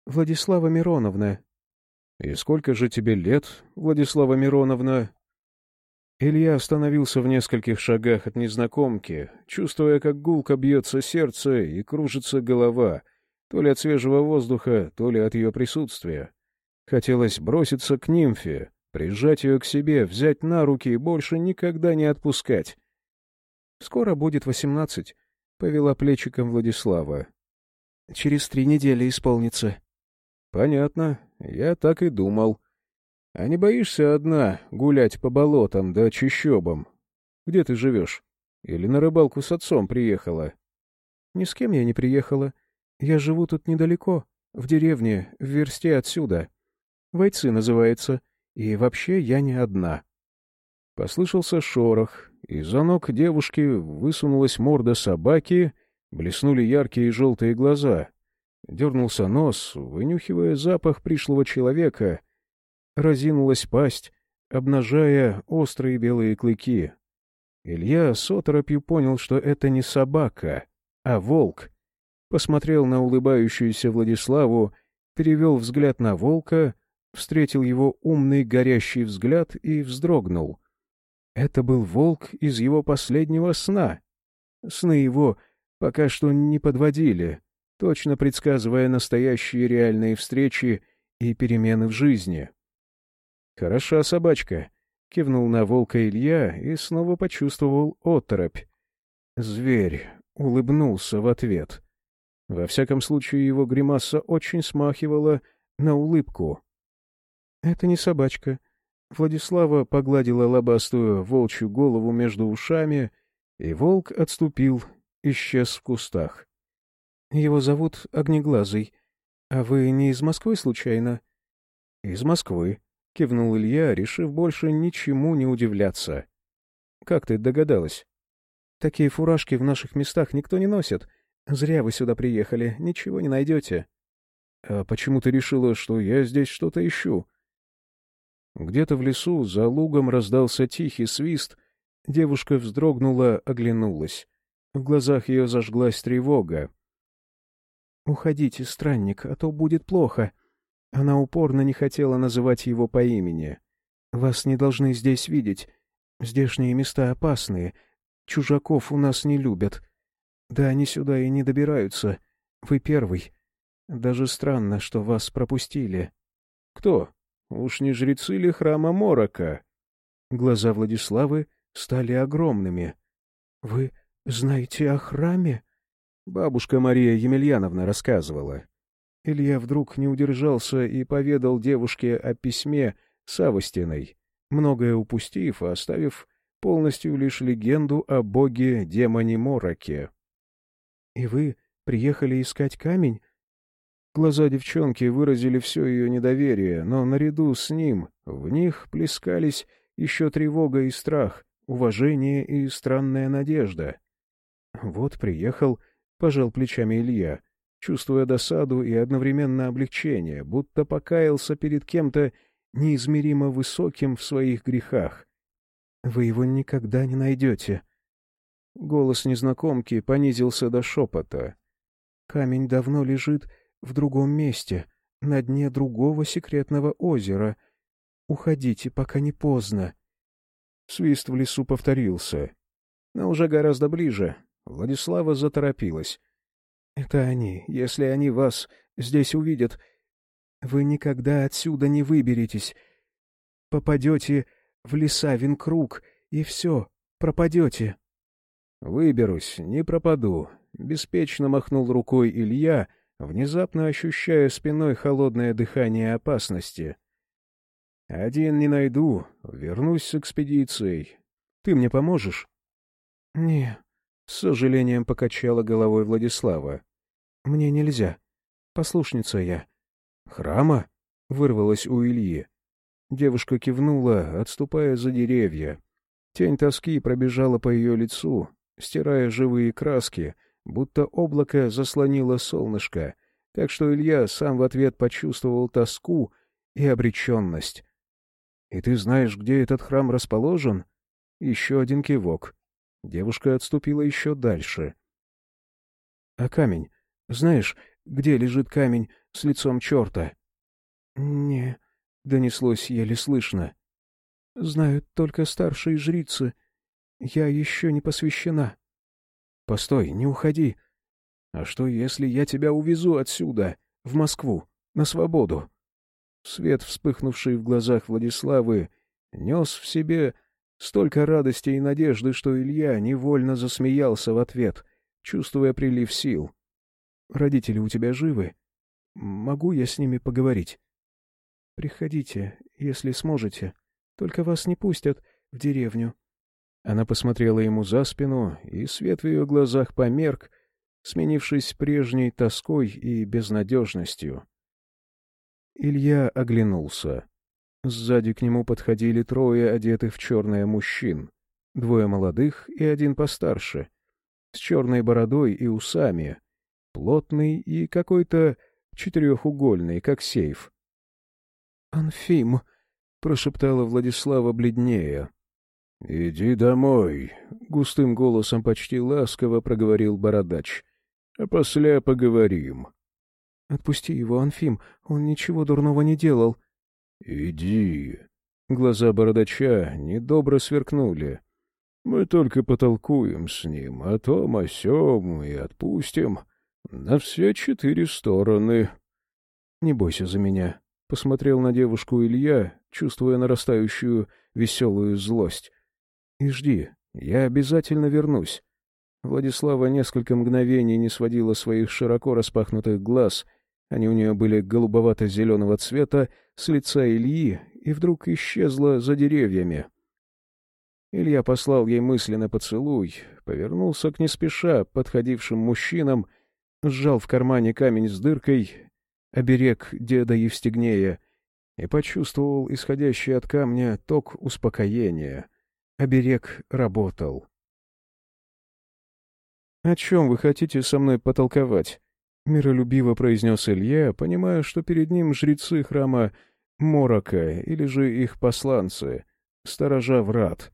Владислава Мироновна». «И сколько же тебе лет, Владислава Мироновна?» Илья остановился в нескольких шагах от незнакомки, чувствуя, как гулко бьется сердце и кружится голова — то ли от свежего воздуха, то ли от ее присутствия. Хотелось броситься к нимфе, прижать ее к себе, взять на руки и больше никогда не отпускать. «Скоро будет восемнадцать», — повела плечиком Владислава. «Через три недели исполнится». «Понятно. Я так и думал. А не боишься одна гулять по болотам да чащобам? Где ты живешь? Или на рыбалку с отцом приехала?» «Ни с кем я не приехала. Я живу тут недалеко, в деревне, в версте отсюда. Войцы называется. И вообще я не одна. Послышался шорох, и за ног девушки высунулась морда собаки, блеснули яркие желтые глаза. Дернулся нос, вынюхивая запах пришлого человека. Разинулась пасть, обнажая острые белые клыки. Илья с оторопью понял, что это не собака, а волк посмотрел на улыбающуюся Владиславу, перевел взгляд на волка, встретил его умный горящий взгляд и вздрогнул. Это был волк из его последнего сна. Сны его пока что не подводили, точно предсказывая настоящие реальные встречи и перемены в жизни. «Хороша собачка», — кивнул на волка Илья и снова почувствовал оторопь. Зверь улыбнулся в ответ. Во всяком случае, его гримаса очень смахивала на улыбку. «Это не собачка». Владислава погладила лобастую волчью голову между ушами, и волк отступил, исчез в кустах. «Его зовут Огнеглазый. А вы не из Москвы, случайно?» «Из Москвы», — кивнул Илья, решив больше ничему не удивляться. «Как ты догадалась?» «Такие фуражки в наших местах никто не носит», «Зря вы сюда приехали, ничего не найдете». «А почему ты решила, что я здесь что-то ищу?» Где-то в лесу за лугом раздался тихий свист. Девушка вздрогнула, оглянулась. В глазах ее зажглась тревога. «Уходите, странник, а то будет плохо». Она упорно не хотела называть его по имени. «Вас не должны здесь видеть. Здешние места опасные. Чужаков у нас не любят. Да они сюда и не добираются. Вы первый. Даже странно, что вас пропустили. Кто? Уж не жрецы ли храма Морока? Глаза Владиславы стали огромными. Вы знаете о храме? Бабушка Мария Емельяновна рассказывала. Илья вдруг не удержался и поведал девушке о письме Савостиной, многое упустив, оставив полностью лишь легенду о боге-демоне Мороке. — И вы приехали искать камень? Глаза девчонки выразили все ее недоверие, но наряду с ним в них плескались еще тревога и страх, уважение и странная надежда. Вот приехал, пожал плечами Илья, чувствуя досаду и одновременно облегчение, будто покаялся перед кем-то неизмеримо высоким в своих грехах. «Вы его никогда не найдете». Голос незнакомки понизился до шепота. «Камень давно лежит в другом месте, на дне другого секретного озера. Уходите, пока не поздно». Свист в лесу повторился, но уже гораздо ближе. Владислава заторопилась. «Это они. Если они вас здесь увидят, вы никогда отсюда не выберетесь. Попадете в леса Винкруг, и все, пропадете». «Выберусь, не пропаду», — беспечно махнул рукой Илья, внезапно ощущая спиной холодное дыхание опасности. «Один не найду, вернусь с экспедицией. Ты мне поможешь?» «Не», — с сожалением покачала головой Владислава. «Мне нельзя. Послушница я». «Храма?» — вырвалась у Ильи. Девушка кивнула, отступая за деревья. Тень тоски пробежала по ее лицу, стирая живые краски, будто облако заслонило солнышко, так что Илья сам в ответ почувствовал тоску и обреченность. «И ты знаешь, где этот храм расположен?» Еще один кивок. Девушка отступила еще дальше. «А камень? Знаешь, где лежит камень с лицом черта?» «Не...» — донеслось еле слышно. «Знают только старшие жрицы. Я еще не посвящена». «Постой, не уходи. А что, если я тебя увезу отсюда, в Москву, на свободу?» Свет, вспыхнувший в глазах Владиславы, нес в себе столько радости и надежды, что Илья невольно засмеялся в ответ, чувствуя прилив сил. «Родители у тебя живы? Могу я с ними поговорить?» «Приходите, если сможете. Только вас не пустят в деревню». Она посмотрела ему за спину, и свет в ее глазах померк, сменившись прежней тоской и безнадежностью. Илья оглянулся. Сзади к нему подходили трое одетых в черное мужчин, двое молодых и один постарше, с черной бородой и усами, плотный и какой-то четырехугольный, как сейф. «Анфим!» — прошептала Владислава бледнее. «Иди домой!» — густым голосом почти ласково проговорил бородач. «А после поговорим». «Отпусти его, Анфим, он ничего дурного не делал». «Иди!» Глаза бородача недобро сверкнули. «Мы только потолкуем с ним о том, о сём и отпустим на все четыре стороны». «Не бойся за меня», Посмотрел на девушку Илья, чувствуя нарастающую веселую злость. «И жди, я обязательно вернусь». Владислава несколько мгновений не сводила своих широко распахнутых глаз, они у нее были голубовато-зеленого цвета, с лица Ильи, и вдруг исчезла за деревьями. Илья послал ей мысленно поцелуй, повернулся к неспеша подходившим мужчинам, сжал в кармане камень с дыркой оберег деда Евстигнея, и почувствовал исходящий от камня ток успокоения. Оберег работал. «О чем вы хотите со мной потолковать?» — миролюбиво произнес Илья, понимая, что перед ним жрецы храма Морока или же их посланцы, сторожа врат.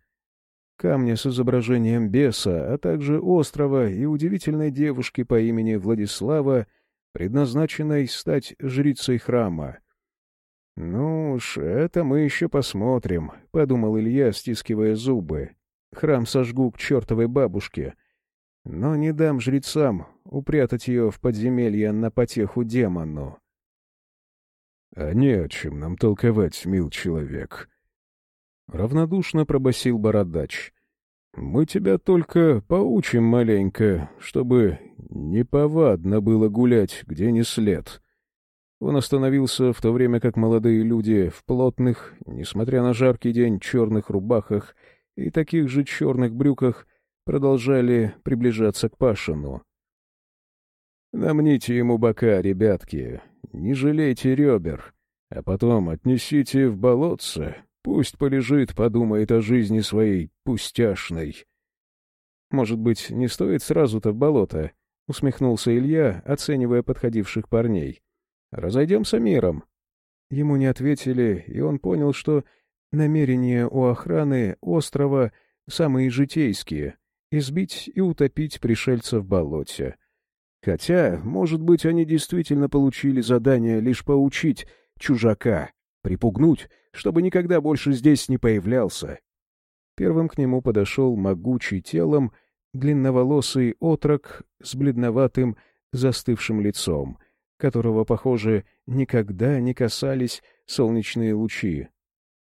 Камня с изображением беса, а также острова и удивительной девушки по имени Владислава — предназначенной стать жрицей храма. «Ну уж, это мы еще посмотрим», — подумал Илья, стискивая зубы. «Храм сожгу к чертовой бабушке. Но не дам жрецам упрятать ее в подземелье на потеху демону». «А не о чем нам толковать, мил человек», — равнодушно пробасил бородач. Мы тебя только поучим маленько, чтобы неповадно было гулять, где не след. Он остановился, в то время как молодые люди в плотных, несмотря на жаркий день, черных рубахах и таких же черных брюках продолжали приближаться к Пашину. «Намните ему бока, ребятки, не жалейте ребер, а потом отнесите в болотце, пусть полежит, подумает о жизни своей пустяшной». «Может быть, не стоит сразу-то в болото?» — усмехнулся Илья, оценивая подходивших парней. Разойдемся миром. Ему не ответили, и он понял, что намерения у охраны острова самые житейские — избить и утопить пришельца в болоте. Хотя, может быть, они действительно получили задание лишь поучить чужака, припугнуть, чтобы никогда больше здесь не появлялся. Первым к нему подошел могучий телом длинноволосый отрок с бледноватым застывшим лицом — которого, похоже, никогда не касались солнечные лучи.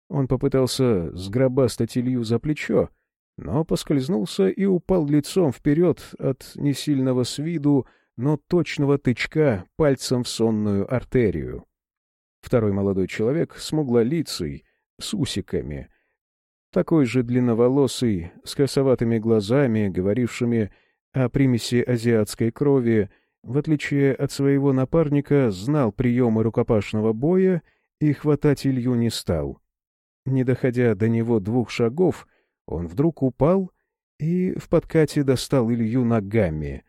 Он попытался сгробастать Илью за плечо, но поскользнулся и упал лицом вперед от несильного с виду, но точного тычка пальцем в сонную артерию. Второй молодой человек смуглолицый, с усиками, такой же длинноволосый, с косоватыми глазами, говорившими о примеси азиатской крови, в отличие от своего напарника, знал приемы рукопашного боя и хватать Илью не стал. Не доходя до него двух шагов, он вдруг упал и в подкате достал Илью ногами,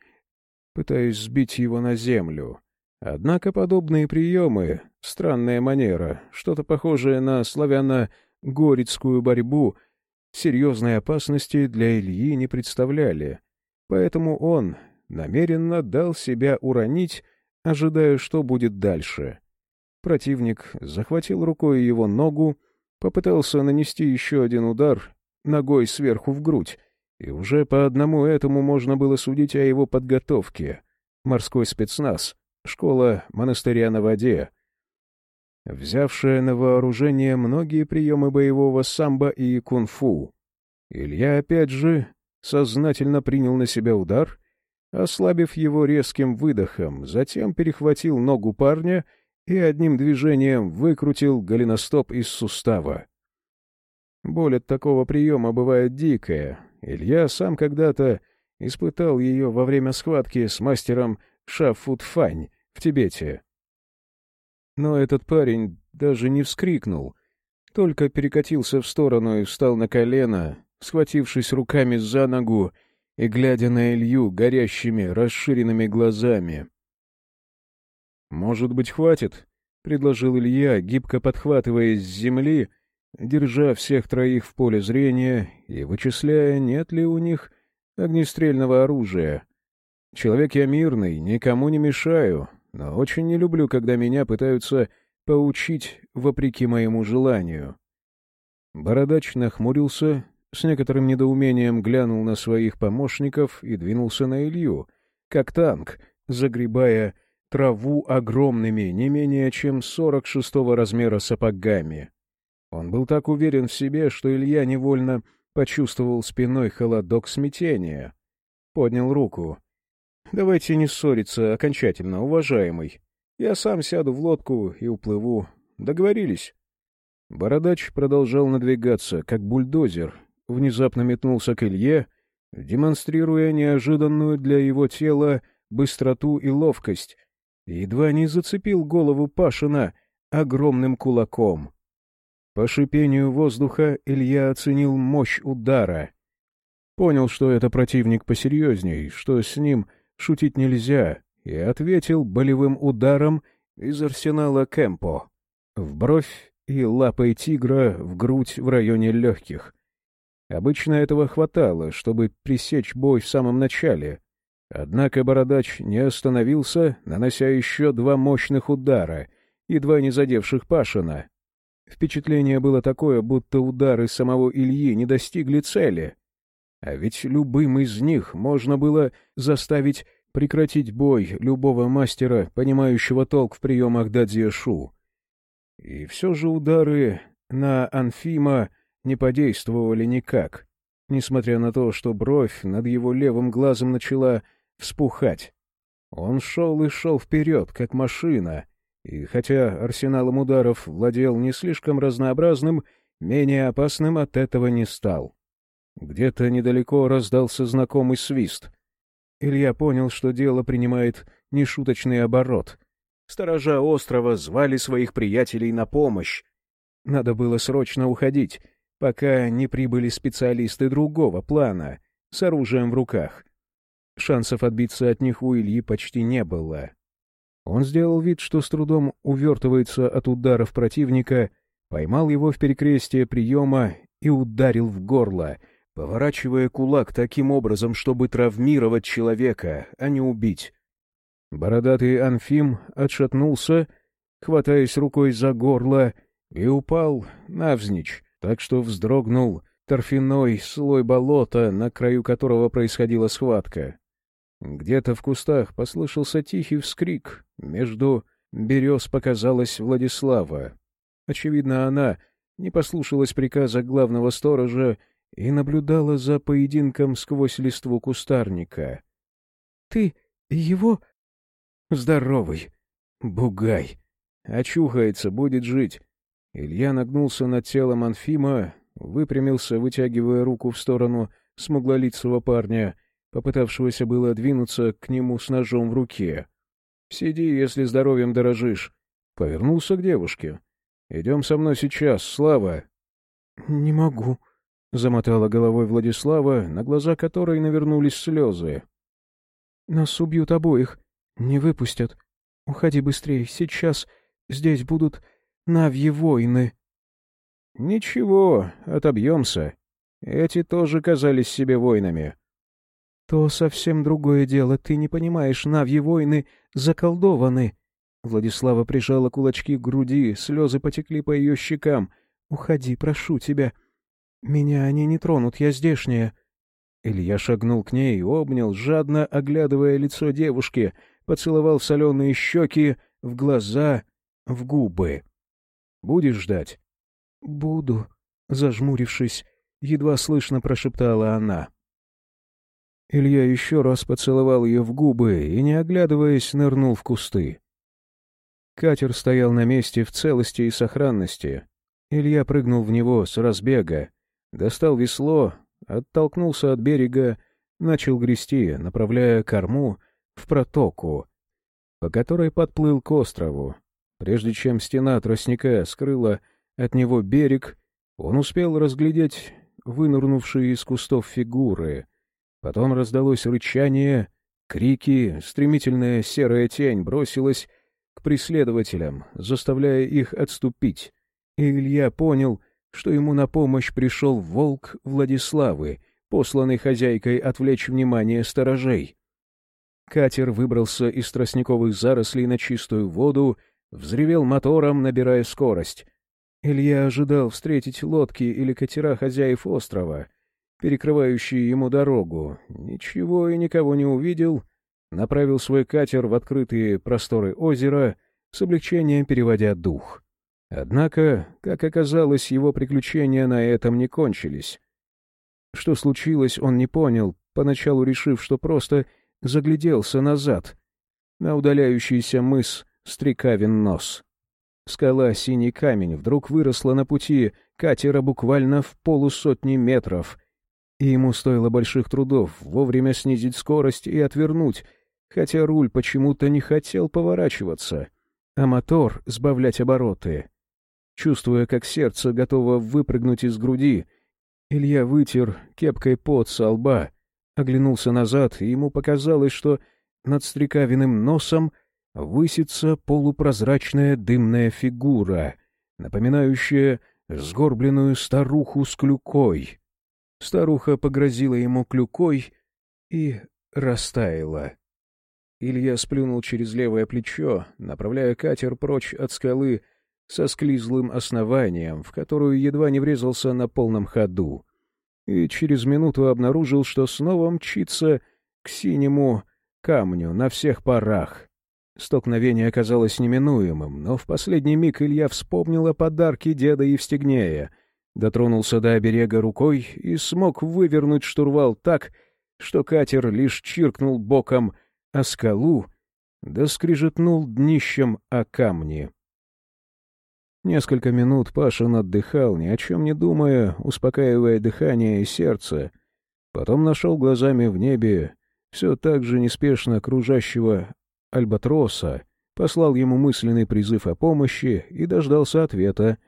пытаясь сбить его на землю. Однако подобные приемы, странная манера, что-то похожее на славяно-горецкую борьбу, серьезной опасности для Ильи не представляли. Поэтому он, намеренно дал себя уронить, ожидая, что будет дальше. Противник захватил рукой его ногу, попытался нанести еще один удар ногой сверху в грудь, и уже по одному этому можно было судить о его подготовке. Морской спецназ, школа монастыря на воде. Взявшая на вооружение многие приемы боевого самбо и кунг-фу. Илья опять же сознательно принял на себя удар ослабив его резким выдохом, затем перехватил ногу парня и одним движением выкрутил голеностоп из сустава. Боль от такого приема бывает дикая. Илья сам когда-то испытал ее во время схватки с мастером Шафутфань в Тибете. Но этот парень даже не вскрикнул, только перекатился в сторону и встал на колено, схватившись руками за ногу и глядя на Илью горящими, расширенными глазами. «Может быть, хватит?» — предложил Илья, гибко подхватываясь с земли, держа всех троих в поле зрения и вычисляя, нет ли у них огнестрельного оружия. «Человек я мирный, никому не мешаю, но очень не люблю, когда меня пытаются поучить вопреки моему желанию». Бородач нахмурился с некоторым недоумением глянул на своих помощников и двинулся на Илью, как танк, загребая траву огромными, не менее чем сорок шестого размера сапогами. Он был так уверен в себе, что Илья невольно почувствовал спиной холодок смятения. Поднял руку. «Давайте не ссориться окончательно, уважаемый. Я сам сяду в лодку и уплыву. Договорились?» Бородач продолжал надвигаться, как бульдозер, внезапно метнулся к Илье, демонстрируя неожиданную для его тела быстроту и ловкость, едва не зацепил голову Пашина огромным кулаком. По шипению воздуха Илья оценил мощь удара. Понял, что это противник посерьезней, что с ним шутить нельзя, и ответил болевым ударом из арсенала Кэмпо. В бровь и лапой тигра в грудь в районе легких. Обычно этого хватало, чтобы пресечь бой в самом начале. Однако Бородач не остановился, нанося еще два мощных удара, едва не задевших Пашина. Впечатление было такое, будто удары самого Ильи не достигли цели. А ведь любым из них можно было заставить прекратить бой любого мастера, понимающего толк в приемах Дадзиэшу. И все же удары на Анфима не подействовали никак, несмотря на то, что бровь над его левым глазом начала вспухать. Он шел и шел вперед, как машина, и хотя арсеналом ударов владел не слишком разнообразным, менее опасным от этого не стал. Где-то недалеко раздался знакомый свист. Илья понял, что дело принимает нешуточный оборот. Сторожа острова звали своих приятелей на помощь. Надо было срочно уходить, пока не прибыли специалисты другого плана, с оружием в руках. Шансов отбиться от них у Ильи почти не было. Он сделал вид, что с трудом увертывается от ударов противника, поймал его в перекрестие приема и ударил в горло, поворачивая кулак таким образом, чтобы травмировать человека, а не убить. Бородатый Анфим отшатнулся, хватаясь рукой за горло, и упал навзничь, так что вздрогнул торфяной слой болота, на краю которого происходила схватка. Где-то в кустах послышался тихий вскрик. Между берез показалась Владислава. Очевидно, она не послушалась приказа главного сторожа и наблюдала за поединком сквозь листву кустарника. — Ты его... — Здоровый. Бугай. Очухается, будет жить. Илья нагнулся над телом Анфима, выпрямился, вытягивая руку в сторону смуглолицего парня — попытавшегося было двинуться к нему с ножом в руке. «Сиди, если здоровьем дорожишь». Повернулся к девушке. «Идем со мной сейчас, Слава». «Не могу», — замотала головой Владислава, на глаза которой навернулись слезы. «Нас убьют обоих. Не выпустят. Уходи быстрее. Сейчас здесь будут навьи воины». «Ничего, отобьемся. Эти тоже казались себе воинами. «То совсем другое дело. Ты не понимаешь, навьи войны заколдованы». Владислава прижала кулачки к груди, слезы потекли по ее щекам. «Уходи, прошу тебя. Меня они не тронут, я здешняя». Илья шагнул к ней, обнял, жадно оглядывая лицо девушки, поцеловал соленые щеки, в глаза, в губы. «Будешь ждать?» «Буду», — зажмурившись, едва слышно прошептала она. Илья еще раз поцеловал ее в губы и, не оглядываясь, нырнул в кусты. Катер стоял на месте в целости и сохранности. Илья прыгнул в него с разбега, достал весло, оттолкнулся от берега, начал грести, направляя корму в протоку, по которой подплыл к острову. Прежде чем стена тростника скрыла от него берег, он успел разглядеть вынырнувшие из кустов фигуры — Потом раздалось рычание, крики, стремительная серая тень бросилась к преследователям, заставляя их отступить. И Илья понял, что ему на помощь пришел волк Владиславы, посланный хозяйкой отвлечь внимание сторожей. Катер выбрался из тростниковых зарослей на чистую воду, взревел мотором, набирая скорость. Илья ожидал встретить лодки или катера хозяев острова — перекрывающие ему дорогу, ничего и никого не увидел, направил свой катер в открытые просторы озера, с облегчением переводя дух. Однако, как оказалось, его приключения на этом не кончились. Что случилось, он не понял, поначалу решив, что просто загляделся назад, на удаляющийся мыс Стрекавин нос. Скала «Синий камень» вдруг выросла на пути катера буквально в полусотни метров — и ему стоило больших трудов вовремя снизить скорость и отвернуть, хотя руль почему-то не хотел поворачиваться, а мотор сбавлять обороты. Чувствуя, как сердце готово выпрыгнуть из груди, Илья вытер кепкой пот со лба, оглянулся назад, и ему показалось, что над стрекавиным носом высится полупрозрачная дымная фигура, напоминающая сгорбленную старуху с клюкой. Старуха погрозила ему клюкой и растаяла. Илья сплюнул через левое плечо, направляя катер прочь от скалы со склизлым основанием, в которую едва не врезался на полном ходу, и через минуту обнаружил, что снова мчится к синему камню на всех парах. Столкновение оказалось неминуемым, но в последний миг Илья вспомнил о подарке деда Евстигнея — дотронулся до берега рукой и смог вывернуть штурвал так, что катер лишь чиркнул боком о скалу да скрижетнул днищем о камни. Несколько минут Пашин отдыхал, ни о чем не думая, успокаивая дыхание и сердце. Потом нашел глазами в небе все так же неспешно кружащего альбатроса, послал ему мысленный призыв о помощи и дождался ответа.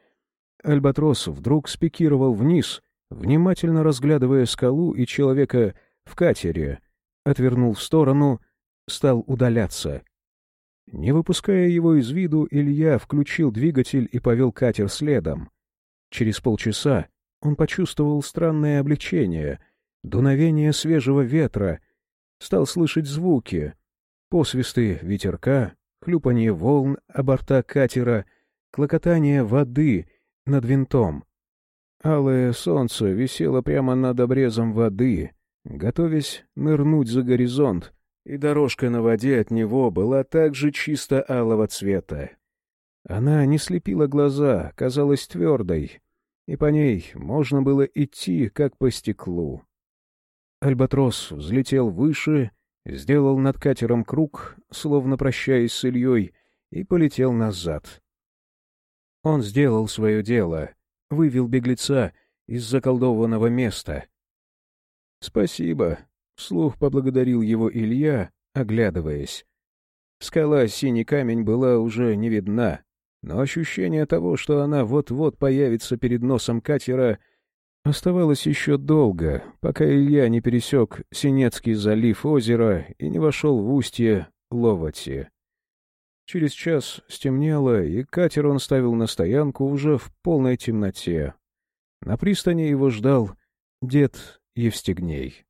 Альбатрос вдруг спикировал вниз, внимательно разглядывая скалу и человека в катере, отвернул в сторону, стал удаляться. Не выпуская его из виду, Илья включил двигатель и повел катер следом. Через полчаса он почувствовал странное облегчение, дуновение свежего ветра, стал слышать звуки, посвисты ветерка, хлюпанье волн о борта катера, клокотание воды над винтом. Алое солнце висело прямо над обрезом воды, готовясь нырнуть за горизонт, и дорожка на воде от него была также чисто алого цвета. Она не слепила глаза, казалась твердой, и по ней можно было идти, как по стеклу. Альбатрос взлетел выше, сделал над катером круг, словно прощаясь с Ильей, и полетел назад. Он сделал свое дело, вывел беглеца из заколдованного места. «Спасибо», Вслух поблагодарил его Илья, оглядываясь. Скала «Синий камень» была уже не видна, но ощущение того, что она вот-вот появится перед носом катера, оставалось еще долго, пока Илья не пересек Синецкий залив озера и не вошел в устье Ловати. Через час стемнело, и катер он ставил на стоянку уже в полной темноте. На пристани его ждал дед Евстигней.